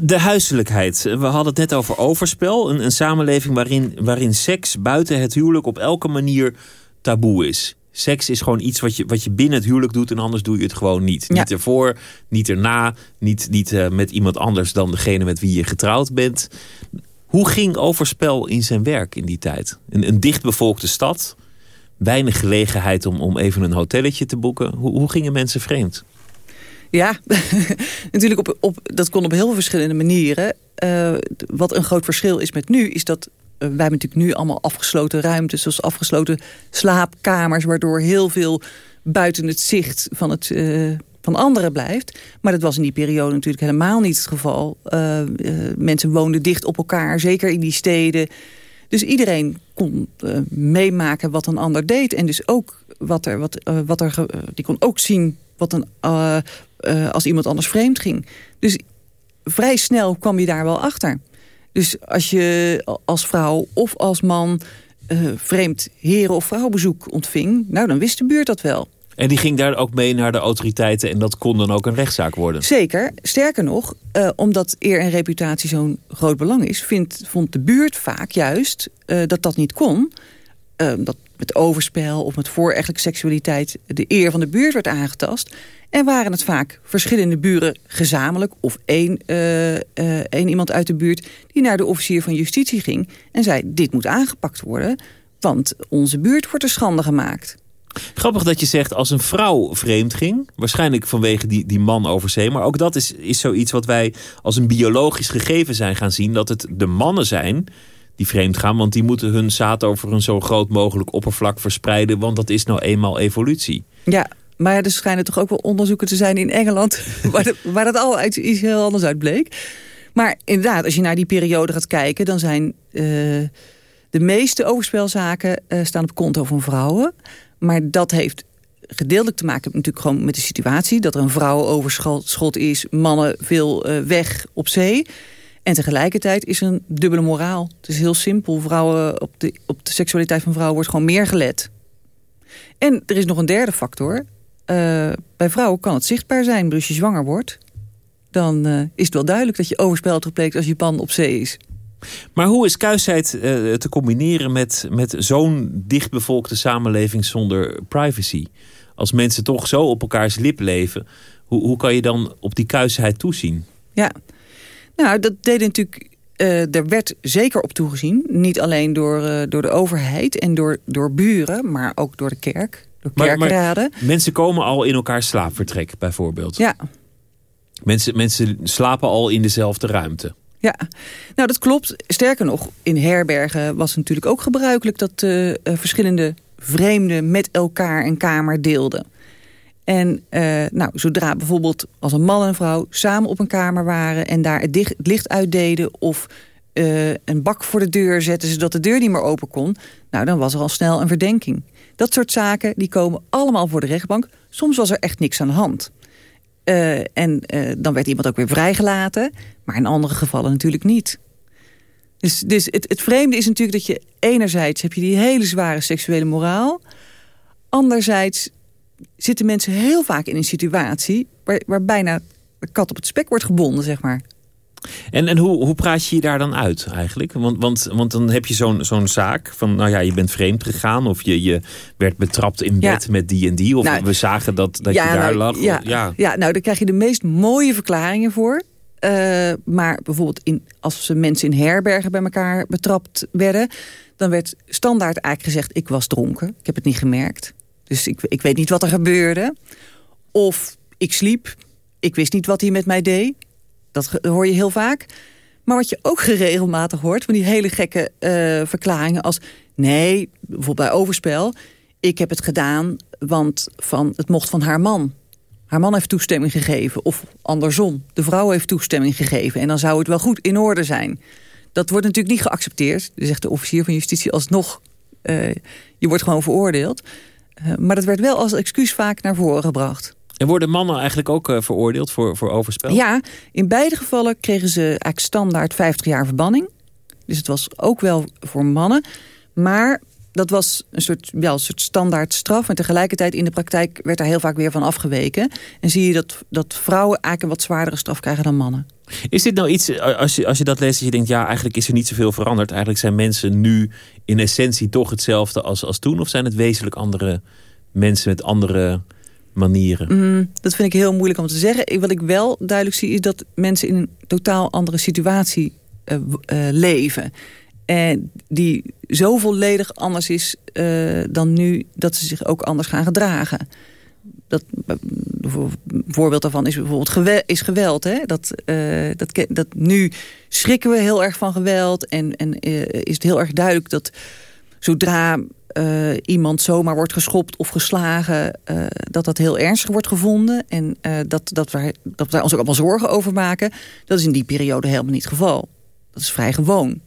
De huiselijkheid. We hadden het net over overspel. Een, een samenleving waarin, waarin seks buiten het huwelijk op elke manier taboe is. Seks is gewoon iets wat je, wat je binnen het huwelijk doet en anders doe je het gewoon niet. Niet ervoor, niet erna, niet, niet uh, met iemand anders dan degene met wie je getrouwd bent. Hoe ging Overspel in zijn werk in die tijd? Een, een dichtbevolkte stad, weinig gelegenheid om, om even een hotelletje te boeken. Hoe, hoe gingen mensen vreemd? Ja, natuurlijk op, op, dat kon op heel veel verschillende manieren. Uh, wat een groot verschil is met nu, is dat uh, wij natuurlijk nu allemaal afgesloten ruimtes, zoals afgesloten slaapkamers, waardoor heel veel buiten het zicht van het uh, van anderen blijft. Maar dat was in die periode natuurlijk helemaal niet het geval. Uh, uh, mensen woonden dicht op elkaar, zeker in die steden. Dus iedereen kon uh, meemaken wat een ander deed. En dus ook wat er, wat, wat er, die kon ook zien wat een, als iemand anders vreemd ging. Dus vrij snel kwam je daar wel achter. Dus als je als vrouw of als man vreemd heren- of vrouwbezoek ontving... nou, dan wist de buurt dat wel. En die ging daar ook mee naar de autoriteiten en dat kon dan ook een rechtszaak worden? Zeker. Sterker nog, uh, omdat eer en reputatie zo'n groot belang is... Vond de buurt vaak juist uh, dat dat niet kon. Uh, dat met overspel of met voorechtelijke seksualiteit... de eer van de buurt werd aangetast. En waren het vaak verschillende buren gezamenlijk... of één, één iemand uit de buurt die naar de officier van justitie ging... en zei, dit moet aangepakt worden... want onze buurt wordt er schande gemaakt... Grappig dat je zegt als een vrouw vreemd ging. Waarschijnlijk vanwege die, die man over zee. Maar ook dat is, is zoiets wat wij als een biologisch gegeven zijn gaan zien. Dat het de mannen zijn die vreemd gaan. Want die moeten hun zaad over een zo groot mogelijk oppervlak verspreiden. Want dat is nou eenmaal evolutie. Ja, maar er schijnen toch ook wel onderzoeken te zijn in Engeland... waar, waar dat al iets heel anders uit bleek. Maar inderdaad, als je naar die periode gaat kijken... dan zijn uh, de meeste overspelzaken uh, staan op konto van vrouwen... Maar dat heeft gedeeltelijk te maken natuurlijk gewoon met de situatie. Dat er een vrouw overschot is, mannen veel uh, weg op zee. En tegelijkertijd is er een dubbele moraal. Het is heel simpel. Vrouwen, op, de, op de seksualiteit van vrouwen wordt gewoon meer gelet. En er is nog een derde factor. Uh, bij vrouwen kan het zichtbaar zijn. Dus als je zwanger wordt, dan uh, is het wel duidelijk dat je overspel gepleegd als je pan op zee is. Maar hoe is kuisheid uh, te combineren met, met zo'n dichtbevolkte samenleving zonder privacy? Als mensen toch zo op elkaars lip leven, hoe, hoe kan je dan op die kuisheid toezien? Ja, Nou, dat deed natuurlijk... Uh, er werd zeker op toegezien. Niet alleen door, uh, door de overheid en door, door buren, maar ook door de kerk. Door kerkraden. Maar, mensen komen al in elkaar slaapvertrek, bijvoorbeeld. Ja. Mensen, mensen slapen al in dezelfde ruimte. Ja, nou dat klopt. Sterker nog, in herbergen was het natuurlijk ook gebruikelijk... dat uh, verschillende vreemden met elkaar een kamer deelden. En uh, nou, zodra bijvoorbeeld als een man en vrouw samen op een kamer waren... en daar het, licht uitdeden of uh, een bak voor de deur zetten... zodat de deur niet meer open kon, nou, dan was er al snel een verdenking. Dat soort zaken die komen allemaal voor de rechtbank. Soms was er echt niks aan de hand. Uh, en dan werd iemand ook weer vrijgelaten. Maar in andere gevallen natuurlijk niet. Dus, dus het, het vreemde is natuurlijk dat je enerzijds... heb je die hele zware seksuele moraal... anderzijds zitten mensen heel vaak in een situatie... waar, waar bijna de kat op het spek wordt gebonden, zeg maar. En, en hoe, hoe praat je je daar dan uit eigenlijk? Want, want, want dan heb je zo'n zo'n zaak van, nou ja, je bent vreemd gegaan... of je, je werd betrapt in bed met die en die... of nou, we zagen dat, dat ja, je daar nou, lag. Ja, ja. ja, nou, daar krijg je de meest mooie verklaringen voor. Uh, maar bijvoorbeeld in, als mensen in herbergen bij elkaar betrapt werden... dan werd standaard eigenlijk gezegd, ik was dronken. Ik heb het niet gemerkt. Dus ik, ik weet niet wat er gebeurde. Of ik sliep. Ik wist niet wat hij met mij deed. Dat hoor je heel vaak. Maar wat je ook geregelmatig hoort... van die hele gekke uh, verklaringen als... nee, bijvoorbeeld bij overspel... ik heb het gedaan, want van, het mocht van haar man. Haar man heeft toestemming gegeven. Of andersom, de vrouw heeft toestemming gegeven. En dan zou het wel goed in orde zijn. Dat wordt natuurlijk niet geaccepteerd. Zegt de officier van justitie alsnog... Uh, je wordt gewoon veroordeeld. Uh, maar dat werd wel als excuus vaak naar voren gebracht. En worden mannen eigenlijk ook uh, veroordeeld voor, voor overspel? Ja, in beide gevallen kregen ze eigenlijk standaard 50 jaar verbanning. Dus het was ook wel voor mannen. Maar dat was een soort, ja, een soort standaard straf. En tegelijkertijd in de praktijk werd daar heel vaak weer van afgeweken. En zie je dat, dat vrouwen eigenlijk een wat zwaardere straf krijgen dan mannen. Is dit nou iets, als je, als je dat leest, dat je denkt... ja, eigenlijk is er niet zoveel veranderd. Eigenlijk zijn mensen nu in essentie toch hetzelfde als, als toen? Of zijn het wezenlijk andere mensen met andere manieren? Mm, dat vind ik heel moeilijk om te zeggen. Wat ik wel duidelijk zie is dat mensen in een totaal andere situatie uh, uh, leven. En die zo volledig anders is uh, dan nu dat ze zich ook anders gaan gedragen. Dat, een voorbeeld daarvan is bijvoorbeeld geweld, is geweld. Hè? Dat, dat, nu schrikken we heel erg van geweld. En, en is het heel erg duidelijk dat zodra uh, iemand zomaar wordt geschopt of geslagen... dat dat heel ernstig wordt gevonden. En dat, dat, wij, dat wij ons ook allemaal zorgen over maken. Dat is in die periode helemaal niet het geval. Dat is vrij gewoon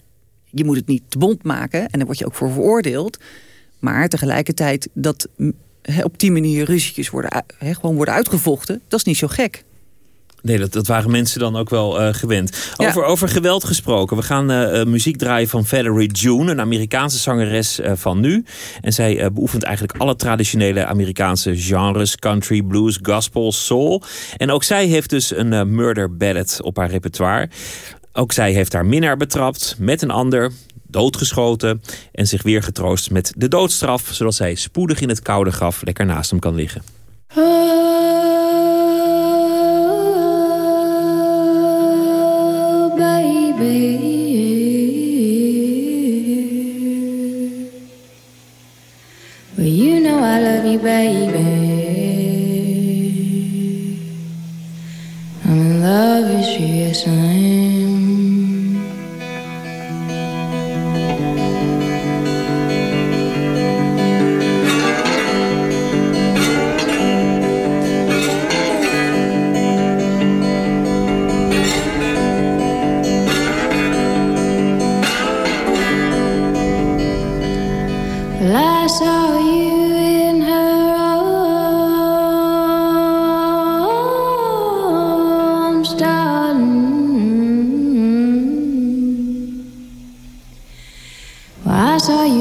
je moet het niet te bond maken. En daar word je ook voor veroordeeld. Maar tegelijkertijd dat op die manier ruzietjes worden, gewoon worden uitgevochten... dat is niet zo gek. Nee, dat, dat waren mensen dan ook wel uh, gewend. Over, ja. over geweld gesproken. We gaan uh, muziek draaien van Valerie June, een Amerikaanse zangeres uh, van nu. En zij beoefent eigenlijk alle traditionele Amerikaanse genres. Country, blues, gospel, soul. En ook zij heeft dus een murder ballad op haar repertoire. Ook zij heeft haar minnaar betrapt met een ander, doodgeschoten... en zich weer getroost met de doodstraf... zodat zij spoedig in het koude graf lekker naast hem kan liggen. Oh, Well, you know I love you, baby. I'm in love with you, yes I am.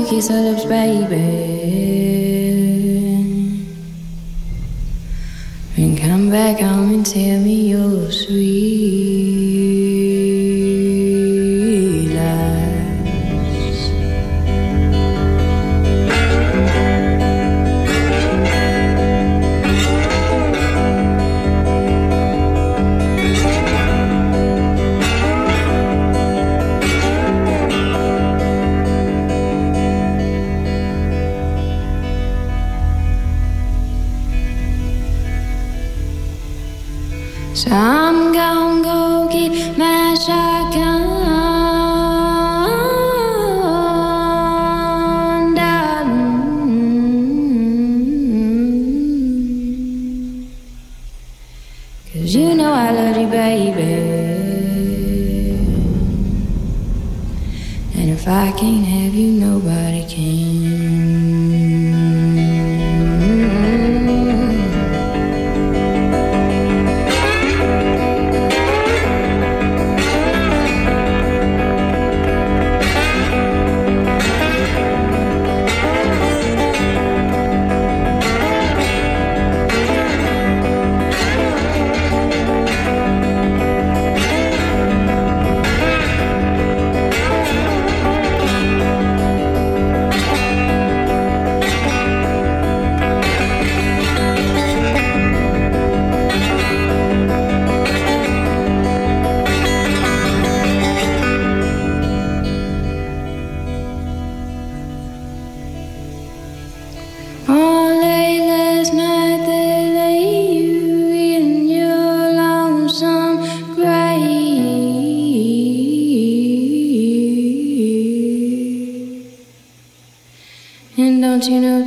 Kiss her lips, baby. And come back home and tell me you're sweet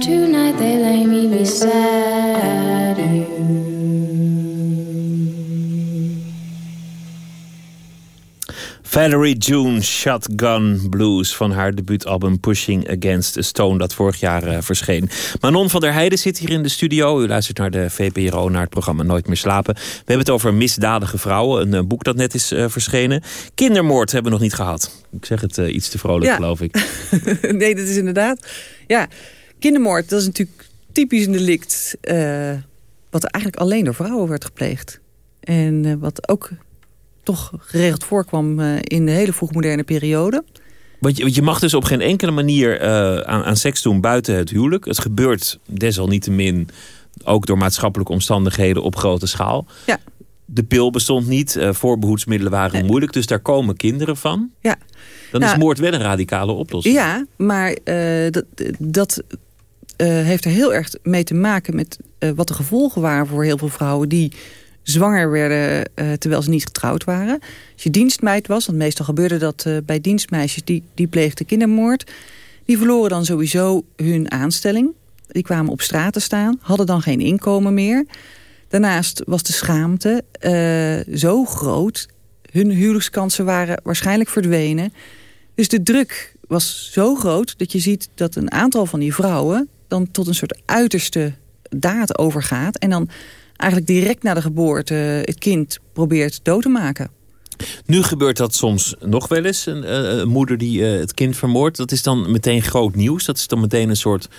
tonight they lay me beside you. Valerie June Shotgun Blues van haar debuutalbum Pushing Against a Stone dat vorig jaar eh, verscheen. Manon van der Heijden zit hier in de studio. U luistert naar de VPRO, naar het programma Nooit meer slapen. We hebben het over misdadige vrouwen, een eh, boek dat net is eh, verschenen. Kindermoord hebben we nog niet gehad. Ik zeg het iets te vrolijk, Ja. geloof ik. nee, dat is inderdaad... Ja, kindermoord, dat is natuurlijk typisch een delict... eh, wat eigenlijk alleen door vrouwen werd gepleegd. En eh, wat ook toch geregeld voorkwam eh, in de hele vroegmoderne periode. Want je, want je mag dus op geen enkele manier aan, aan seks doen buiten het huwelijk. Het gebeurt desalniettemin ook door maatschappelijke omstandigheden op grote schaal. Ja. De pil bestond niet, eh, voorbehoedsmiddelen waren Nee. moeilijk, dus daar komen kinderen van. Ja. Dan Nou, is moord wel een radicale oplossing. Ja, maar dat, dat eh, heeft er heel erg mee te maken met eh, wat de gevolgen waren voor heel veel vrouwen die zwanger werden eh, terwijl ze niet getrouwd waren. Als je dienstmeid was, want meestal gebeurde dat bij dienstmeisjes die, die pleegden kindermoord. Die verloren dan sowieso hun aanstelling. Die kwamen op straat te staan, hadden dan geen inkomen meer. Daarnaast was de schaamte zo groot. Hun huwelijkskansen waren waarschijnlijk verdwenen. Dus de druk was zo groot dat je ziet dat een aantal van die vrouwen... dan tot een soort uiterste daad overgaat... en dan eigenlijk direct na de geboorte het kind probeert dood te maken. Nu gebeurt dat soms nog wel eens. Een, eh, een moeder die eh, het kind vermoordt. Dat is dan meteen groot nieuws. Dat is dan meteen een soort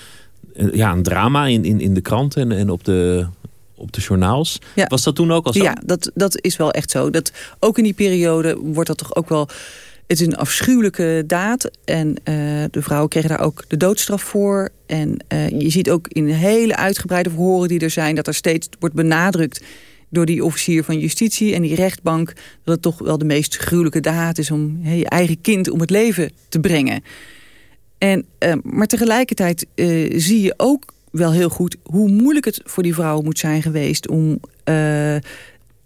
eh, ja, een drama in, in, in de kranten en, en op, de, op de journaals. Ja. Was dat toen ook al zo? Ja, dat, dat is wel echt zo. Dat, ook in die periode wordt dat toch ook wel... Het is een afschuwelijke daad. En eh, de vrouwen kregen daar ook de doodstraf voor. En eh, je ziet ook in hele uitgebreide verhoren die er zijn... dat er steeds wordt benadrukt door die officier van justitie en die rechtbank... dat het toch wel de meest gruwelijke daad is om je eigen kind om het leven te brengen. En, eh, maar tegelijkertijd zie je ook wel heel goed hoe moeilijk het voor die vrouwen moet zijn geweest... om,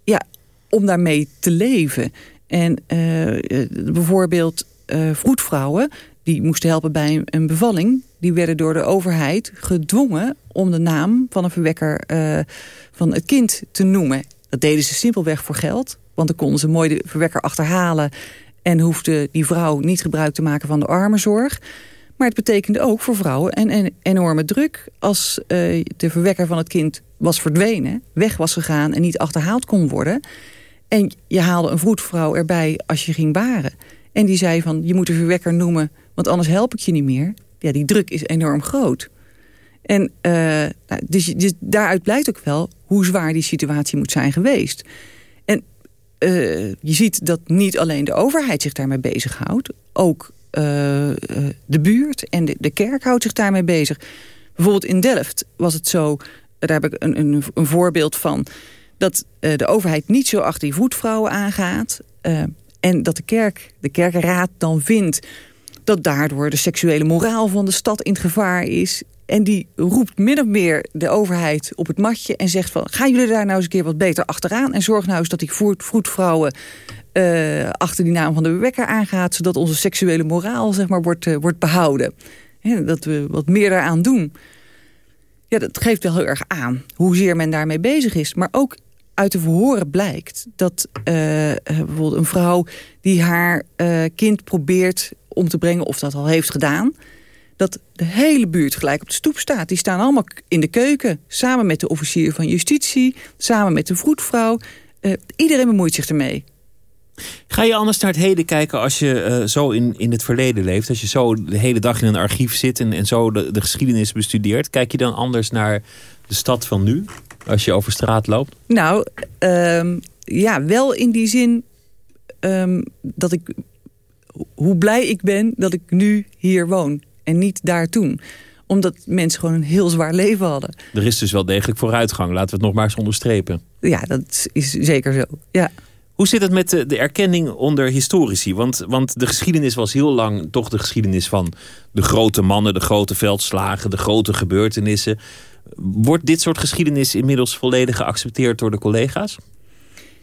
ja, om daarmee te leven. En eh, bijvoorbeeld eh, vroedvrouwen die moesten helpen bij een, bevalling... die werden door de overheid gedwongen om de naam van een verwekker eh, van het kind te noemen. Dat deden ze simpelweg voor geld, want dan konden ze mooi de verwekker achterhalen... en hoefde die vrouw niet gebruik te maken van de armenzorg... Maar het betekende ook voor vrouwen een, enorme druk... als de verwekker van het kind was verdwenen, weg was gegaan... en niet achterhaald kon worden. En je haalde een vroedvrouw erbij als je ging baren. En die zei van, je moet de verwekker noemen... want anders help ik je niet meer. Ja, die druk is enorm groot. En eh, nou, dus, dus daaruit blijkt ook wel hoe zwaar die situatie moet zijn geweest. En eh, je ziet dat niet alleen de overheid zich daarmee bezighoudt... ook eh, de buurt en de, de kerk houdt zich daarmee bezig. Bijvoorbeeld in Delft was het zo... daar heb ik een, een, een voorbeeld van... dat eh, de overheid niet zo achter die voetvrouwen aangaat... eh, en dat de kerk, de kerkenraad dan vindt... dat daardoor de seksuele moraal van de stad in gevaar is... En die roept min of meer de overheid op het matje en zegt van... gaan jullie daar nou eens een keer wat beter achteraan... en zorg nou eens dat die vroedvrouwen eh, achter die naam van de bewekker aangaat... zodat onze seksuele moraal zeg maar, wordt, wordt behouden. Dat we wat meer daaraan doen. Ja, dat geeft wel heel erg aan hoezeer men daarmee bezig is. Maar ook uit de verhoren blijkt dat eh, eh, bijvoorbeeld een vrouw... die haar eh, kind probeert om te brengen... of dat al heeft gedaan dat de hele buurt gelijk op de stoep staat. Die staan allemaal in de keuken, samen met de officier van justitie... samen met de vroedvrouw. Iedereen bemoeit zich ermee. Ga je anders naar het heden kijken als je uh, zo in, in het verleden leeft? Als je zo de hele dag in een archief zit en, en zo de, de geschiedenis bestudeert... kijk je dan anders naar de stad van nu, als je over straat loopt? Nou, um, ja, wel in die zin um, dat ik... hoe blij ik ben dat ik nu hier woon en niet daar toen omdat mensen gewoon een heel zwaar leven hadden. Er is dus wel degelijk vooruitgang. Laten we het nog maar eens onderstrepen. Ja, dat is zeker zo. Ja. Hoe zit het met de, erkenning onder historici? Want, want de geschiedenis was heel lang toch de geschiedenis van de grote mannen, de grote veldslagen, de grote gebeurtenissen. Wordt dit soort geschiedenis inmiddels volledig geaccepteerd door de collega's?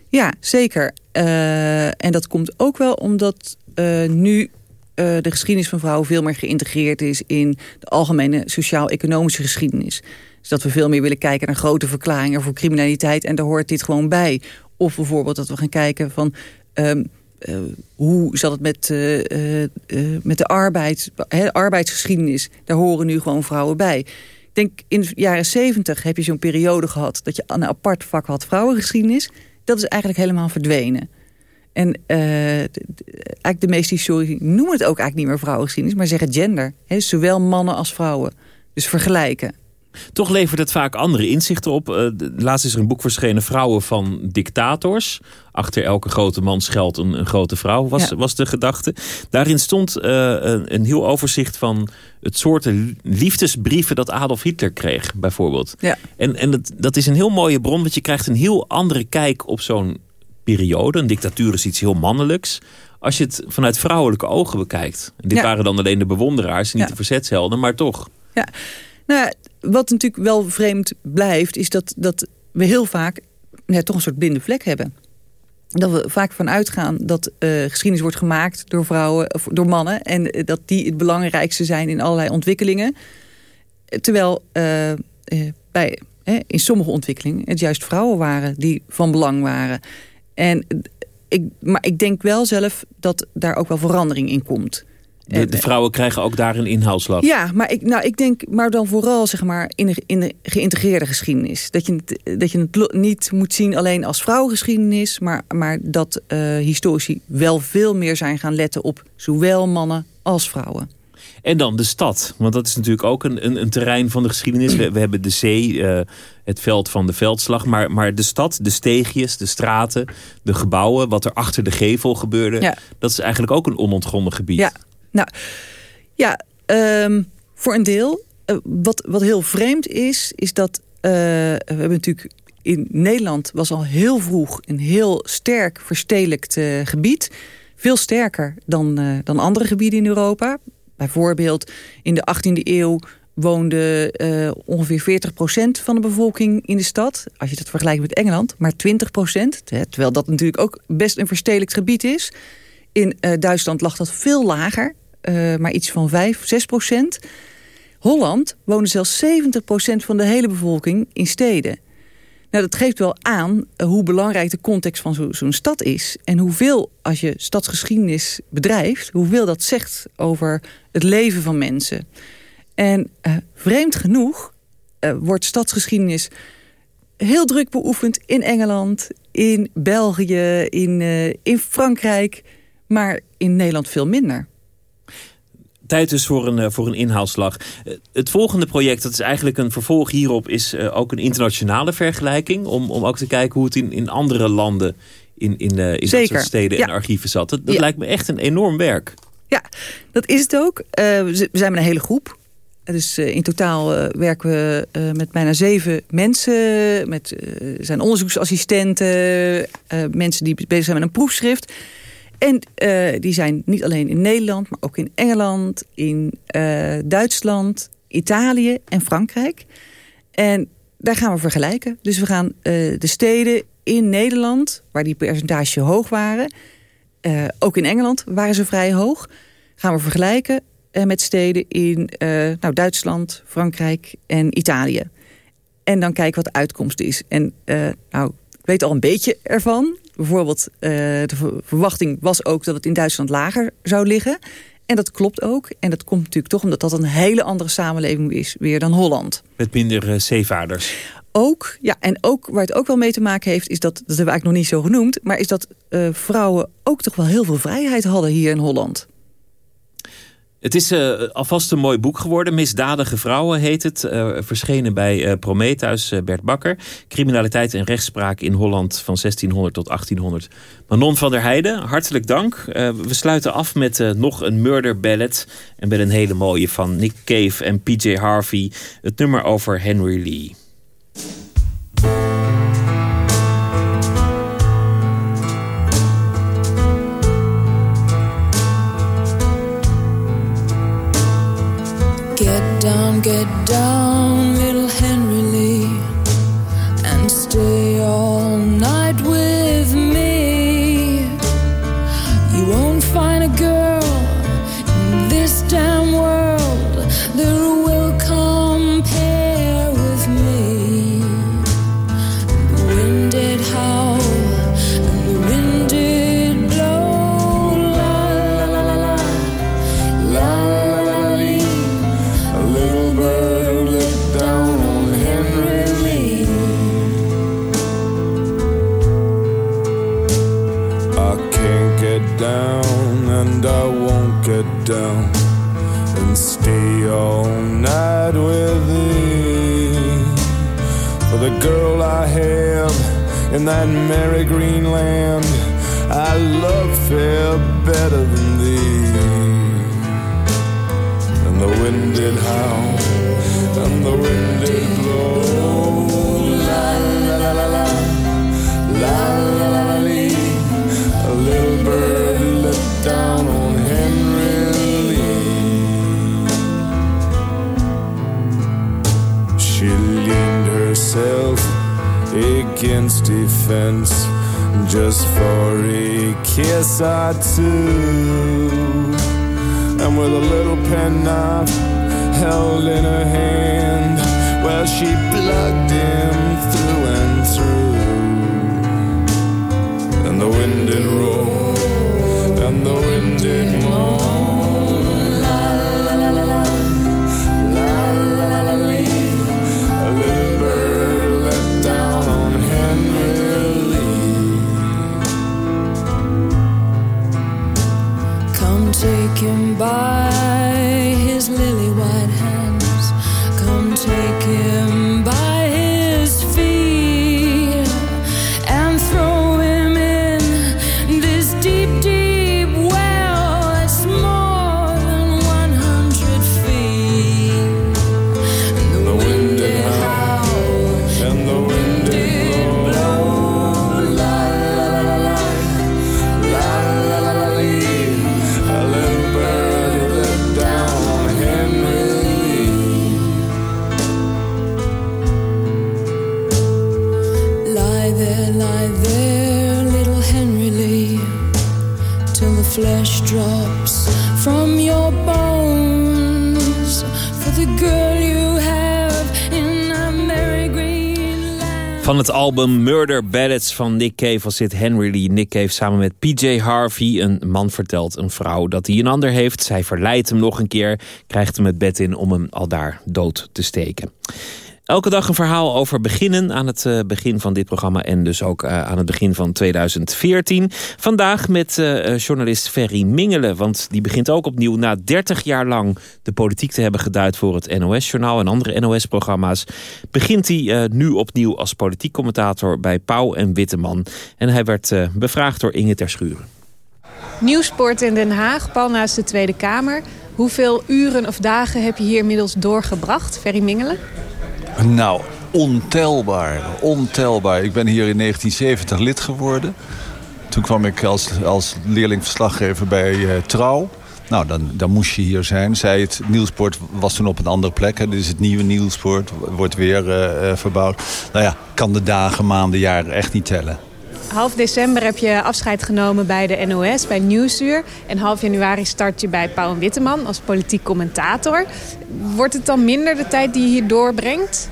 Ja, zeker. Uh, en dat komt ook wel omdat uh, nu uh, de geschiedenis van vrouwen veel meer geïntegreerd is in de algemene sociaal-economische geschiedenis. Dus dat we veel meer willen kijken naar grote verklaringen voor criminaliteit en daar hoort dit gewoon bij. Of bijvoorbeeld dat we gaan kijken van um, uh, hoe zat het met, uh, met de arbeid, arbeidsgeschiedenis. Daar horen nu gewoon vrouwen bij. Ik denk in de jaren zeventig heb je zo'n periode gehad dat je een apart vak had vrouwengeschiedenis. Dat is eigenlijk helemaal verdwenen. En eigenlijk de meeste historici noemen het ook eigenlijk niet meer vrouwengeschiedenis... maar zeggen gender. He, zowel mannen als vrouwen. Dus vergelijken. Toch levert het vaak andere inzichten op. Uh, laatst is er een boek verschenen, Vrouwen van Dictators. Achter elke grote man schuilt een, een grote vrouw, was, ja. was de gedachte. Daarin stond uh, een, een, heel overzicht van het soorten liefdesbrieven... dat Adolf Hitler kreeg, bijvoorbeeld. Ja. En, en dat, dat is een heel mooie bron, want je krijgt een heel andere kijk op zo'n periode. Een dictatuur is iets heel mannelijks. Als je het vanuit vrouwelijke ogen bekijkt. En dit ja. waren dan alleen de bewonderaars, niet ja. de verzetshelden, maar toch. Ja, nou, wat natuurlijk wel vreemd blijft, is dat, dat we heel vaak toch een soort blinde vlek hebben. Dat we vaak van uitgaan dat uh, geschiedenis wordt gemaakt door vrouwen, of door mannen. En dat die het belangrijkste zijn in allerlei ontwikkelingen. Terwijl uh, bij, in sommige ontwikkelingen het juist vrouwen waren die van belang waren. En ik, maar ik denk wel zelf dat daar ook wel verandering in komt. De, de, vrouwen krijgen ook daar een inhaalslag. Ja, maar ik, nou, ik denk, maar dan vooral zeg maar, in, de, in de geïntegreerde geschiedenis. Dat je, het, dat je het niet moet zien alleen als vrouwengeschiedenis... maar, maar dat uh, historici wel veel meer zijn gaan letten op zowel mannen als vrouwen. En dan de stad. Want dat is natuurlijk ook een, een, een terrein van de geschiedenis. We, we hebben de zee, uh, het veld van de veldslag. Maar, maar de stad, de steegjes, de straten, de gebouwen... wat er achter de gevel gebeurde... Ja. dat is eigenlijk ook een onontgonnen gebied. Ja, nou, ja um, voor een deel. Uh, wat, wat heel vreemd is, is dat... Uh, we hebben natuurlijk in Nederland was al heel vroeg... een heel sterk verstedelijkt gebied... Veel sterker dan, dan andere gebieden in Europa. Bijvoorbeeld in de 18e eeuw woonde ongeveer 40% van de bevolking in de stad. Als je dat vergelijkt met Engeland, maar 20%. Terwijl dat natuurlijk ook best een verstedelijkt gebied is. In Duitsland lag dat veel lager, uh, maar iets van 5, 6%. Holland woonde zelfs 70% van de hele bevolking in steden. Nou, dat geeft wel aan hoe belangrijk de context van zo'n zo stad is. En hoeveel, als je stadsgeschiedenis bedrijft... hoeveel dat zegt over het leven van mensen. En uh, vreemd genoeg wordt stadsgeschiedenis heel druk beoefend in Engeland... in België, in, in Frankrijk, maar in Nederland veel minder tijd dus voor een, voor een inhaalslag. Het volgende project, dat is eigenlijk een vervolg hierop... is ook een internationale vergelijking. Om, om ook te kijken hoe het in, in andere landen... in, in, in dat soort steden ja. en archieven zat. Dat, dat ja. lijkt me echt een enorm werk. Ja, dat is het ook. Uh, we zijn met een hele groep. Dus uh, in totaal werken we met bijna zeven mensen. Met zijn onderzoeksassistenten. mensen die bezig zijn met een proefschrift. En uh, die zijn niet alleen in Nederland, maar ook in Engeland, in uh, Duitsland, Italië en Frankrijk. En daar gaan we vergelijken. Dus we gaan uh, de steden in Nederland, waar die percentage hoog waren... ook in Engeland waren ze vrij hoog... gaan we vergelijken met steden in nou, Duitsland, Frankrijk en Italië. En dan kijken wat de uitkomst is. En nou, weet al een beetje ervan bijvoorbeeld uh, de verwachting was ook dat het in Duitsland lager zou liggen. En dat klopt ook. En dat komt natuurlijk toch omdat dat een hele andere samenleving is weer dan Holland. Met minder uh, zeevaarders. Ook, ja, en ook waar het ook wel mee te maken heeft, is dat, dat hebben we eigenlijk nog niet zo genoemd, maar is dat uh, vrouwen ook toch wel heel veel vrijheid hadden hier in Holland. Het is uh, alvast een mooi boek geworden. Misdadige vrouwen heet het. Uh, verschenen bij uh, Prometheus, Bert Bakker. Criminaliteit en rechtspraak in Holland van 1600 tot 1800. Manon van der Heijden, hartelijk dank. we sluiten af met nog een murder ballad. En met een hele mooie van Nick Cave en PJ Harvey. Het nummer over Henry Lee. Get down, down and stay all night with thee. For the girl I have in that merry green land, I love fair better than thee. And the wind did howl, and the wind herself against defense just for a kiss or two. And with a little penknife held in her hand, well, she plugged him through and through. And the wind did roll, and the wind did moan. goodbye. Van het album Murder Ballads van Nick Cave was dit Henry Lee. Nick Cave samen met PJ Harvey. Een man vertelt een vrouw dat hij een ander heeft. Zij verleidt hem nog een keer, krijgt hem het bed in om hem al daar dood te steken. Elke dag een verhaal over beginnen aan het eh, begin van dit programma... en dus ook eh, aan het begin van 2014. Vandaag met eh, journalist Ferry Mingelen. Want die begint ook opnieuw na 30 jaar lang... de politiek te hebben geduid voor het NOS-journaal... en andere NOS-programma's. Begint hij nu opnieuw als politiek commentator... bij Pauw en Witteman. En hij werd bevraagd door Inge Terschuren. Nieuwsport in Den Haag, pal naast de Tweede Kamer. Hoeveel uren of dagen heb je hier inmiddels doorgebracht, Ferry Mingelen? Nou, ontelbaar. Ontelbaar. Ik ben hier in 1970 lid geworden. Toen kwam ik als, als leerlingverslaggever bij uh, Trouw. Nou, dan, dan moest je hier zijn. Zij het Nieuwsport was toen op een andere plek. Hè. Dit is het nieuwe Nieuwsport. Wordt weer uh, uh, verbouwd. Nou ja, kan de dagen, maanden, jaren echt niet tellen. Half december heb je afscheid genomen bij de NOS, bij Nieuwsuur. En half januari start je bij Pauw en Witteman als politiek commentator. Wordt het dan minder de tijd die je hier doorbrengt?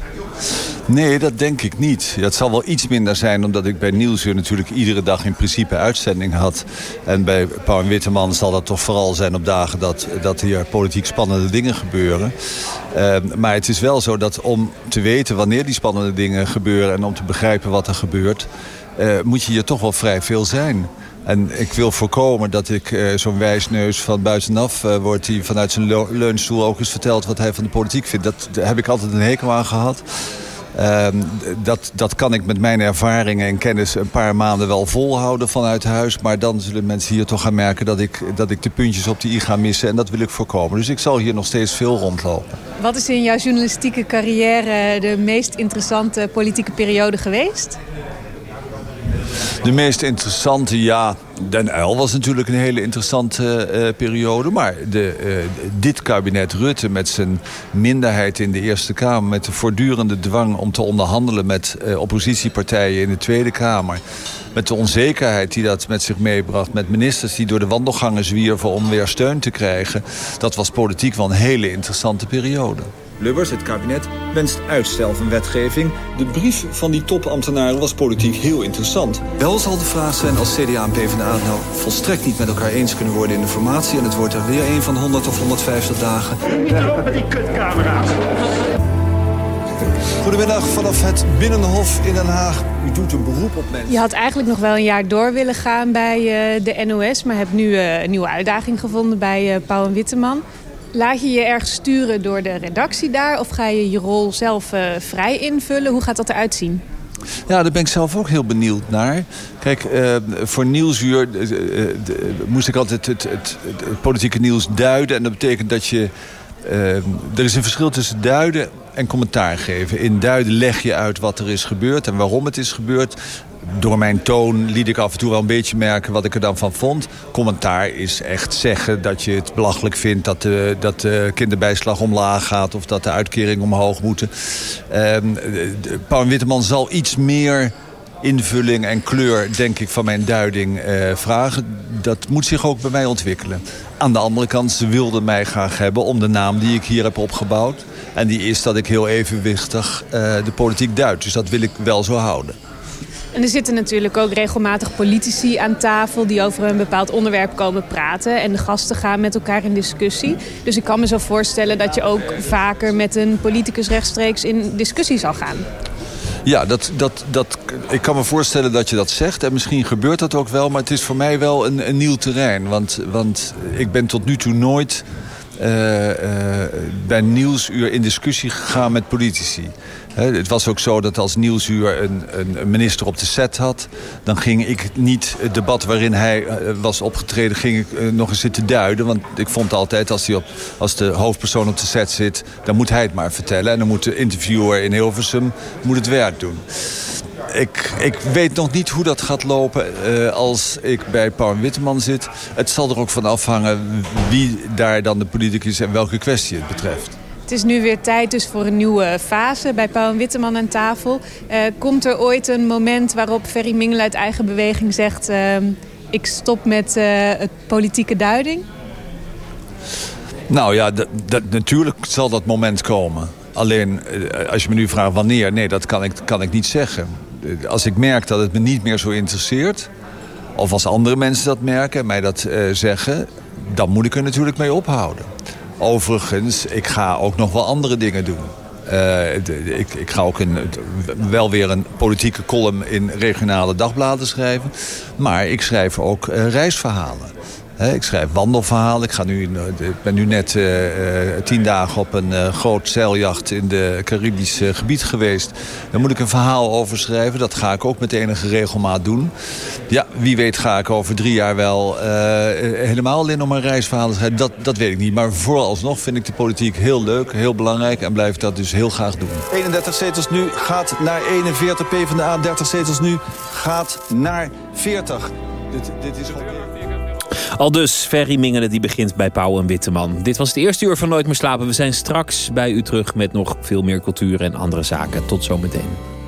Nee, dat denk ik niet. Dat zal wel iets minder zijn omdat ik bij Nieuwsuur natuurlijk iedere dag in principe uitzending had. En bij Pauw en Witteman zal dat toch vooral zijn op dagen dat, dat hier politiek spannende dingen gebeuren. Uh, maar het is wel zo dat om te weten wanneer die spannende dingen gebeuren en om te begrijpen wat er gebeurt, uh, moet je hier toch wel vrij veel zijn. En ik wil voorkomen dat ik uh, zo'n wijsneus van buitenaf uh, wordt... die vanuit zijn leunstoel ook eens vertelt wat hij van de politiek vindt. Dat, heb ik altijd een hekel aan gehad. Uh, dat, dat kan ik met mijn ervaringen en kennis een paar maanden wel volhouden vanuit huis. Maar dan zullen mensen hier toch gaan merken dat ik, dat ik de puntjes op de i ga missen. En dat wil ik voorkomen. Dus ik zal hier nog steeds veel rondlopen. Wat is in jouw journalistieke carrière de meest interessante politieke periode geweest? De meest interessante, ja, Den Uyl was natuurlijk een hele interessante uh, periode. Maar de, uh, dit kabinet Rutte met zijn minderheid in de Eerste Kamer... met de voortdurende dwang om te onderhandelen met uh, oppositiepartijen in de Tweede Kamer... met de onzekerheid die dat met zich meebracht... met ministers die door de wandelgangen zwierven om weer steun te krijgen... dat was politiek wel een hele interessante periode. Lubbers, het kabinet, wenst uitstel van wetgeving. De brief van die topambtenaren was politiek heel interessant. Wel zal de vraag zijn als CDA en PvdA nou volstrekt niet met elkaar eens kunnen worden in de formatie... en het wordt er weer een van 100 of 150 dagen. Niet erop met die kutcamera's. Goedemiddag vanaf het Binnenhof in Den Haag. U doet een beroep op mensen. Je had eigenlijk nog wel een jaar door willen gaan bij uh, de NOS... maar hebt nu uh, een nieuwe uitdaging gevonden bij uh, Pauw en Witteman. Laat je je ergens sturen door de redactie daar... of ga je je rol zelf uh, vrij invullen? Hoe gaat dat eruit zien? Ja, daar ben ik zelf ook heel benieuwd naar. Kijk, uh, voor Nieuwsuur uh, moest ik altijd het, het, het, politieke nieuws duiden. En dat betekent dat je... er is een verschil tussen duiden en commentaar geven. In duiden leg je uit wat er is gebeurd en waarom het is gebeurd door mijn toon liet ik af en toe wel een beetje merken wat ik er dan van vond. Commentaar is echt zeggen dat je het belachelijk vindt... dat de, dat de kinderbijslag omlaag gaat of dat de uitkeringen omhoog moeten. Um, Paul Witteman zal iets meer invulling en kleur, denk ik, van mijn duiding uh, vragen. Dat moet zich ook bij mij ontwikkelen. Aan de andere kant, ze wilden mij graag hebben om de naam die ik hier heb opgebouwd. En die is dat ik heel evenwichtig uh, de politiek duid. Dus dat wil ik wel zo houden. En er zitten natuurlijk ook regelmatig politici aan tafel... die over een bepaald onderwerp komen praten. En de gasten gaan met elkaar in discussie. Dus ik kan me zo voorstellen dat je ook vaker met een politicus rechtstreeks in discussie zal gaan. Ja, dat, dat, dat, ik kan me voorstellen dat je dat zegt. En misschien gebeurt dat ook wel. Maar het is voor mij wel een, een nieuw terrein. Want, want ik ben tot nu toe nooit... Uh, uh, bij Nieuwsuur in discussie gegaan met politici. Het was ook zo dat als Nieuwsuur een, een, minister op de set had... dan ging ik niet het debat waarin hij eh, was opgetreden... ging ik eh, nog eens zitten duiden. Want ik vond altijd, als, op, als de hoofdpersoon op de set zit... dan moet hij het maar vertellen. En dan moet de interviewer in Hilversum moet het werk doen. Ik, ik, weet nog niet hoe dat gaat lopen uh, als ik bij Paul Witteman zit. Het zal er ook van afhangen wie daar dan de politicus en welke kwestie het betreft. Het is nu weer tijd dus voor een nieuwe fase bij Paul Witteman aan tafel. Uh, komt er ooit een moment waarop Ferry Mingel uit eigen beweging zegt... Uh, ik stop met uh, het politieke duiding? Nou ja, natuurlijk zal dat moment komen. Alleen, als je me nu vraagt wanneer, nee, dat kan ik, kan ik niet zeggen. Als ik merk dat het me niet meer zo interesseert... of als andere mensen dat merken en mij dat zeggen... dan moet ik er natuurlijk mee ophouden. Overigens, ik ga ook nog wel andere dingen doen. Uh, ik, ik, ga ook wel weer een politieke column in regionale dagbladen schrijven. Maar ik schrijf ook uh, reisverhalen ik schrijf wandelverhalen. Ik, ga nu, ik ben nu net uh, tien dagen op een uh, groot zeiljacht in de Caribische gebied geweest. Daar moet ik een verhaal over schrijven. Dat ga ik ook met enige regelmaat doen. Ja, wie weet ga ik over drie jaar wel helemaal alleen om een reisverhaal schrijven. Dat, dat weet ik niet. Maar vooralsnog vind ik de politiek heel leuk, heel belangrijk. En blijf dat dus heel graag doen. 31 zetels nu gaat naar 41. PvdA 30 zetels nu gaat naar 40. Dit, dit is gewoon... Al dus Ferry Mingelen die begint bij Pauw en Witteman. Dit was het eerste uur van Nooit meer slapen. We zijn straks bij u terug met nog veel meer cultuur en andere zaken. Tot zometeen.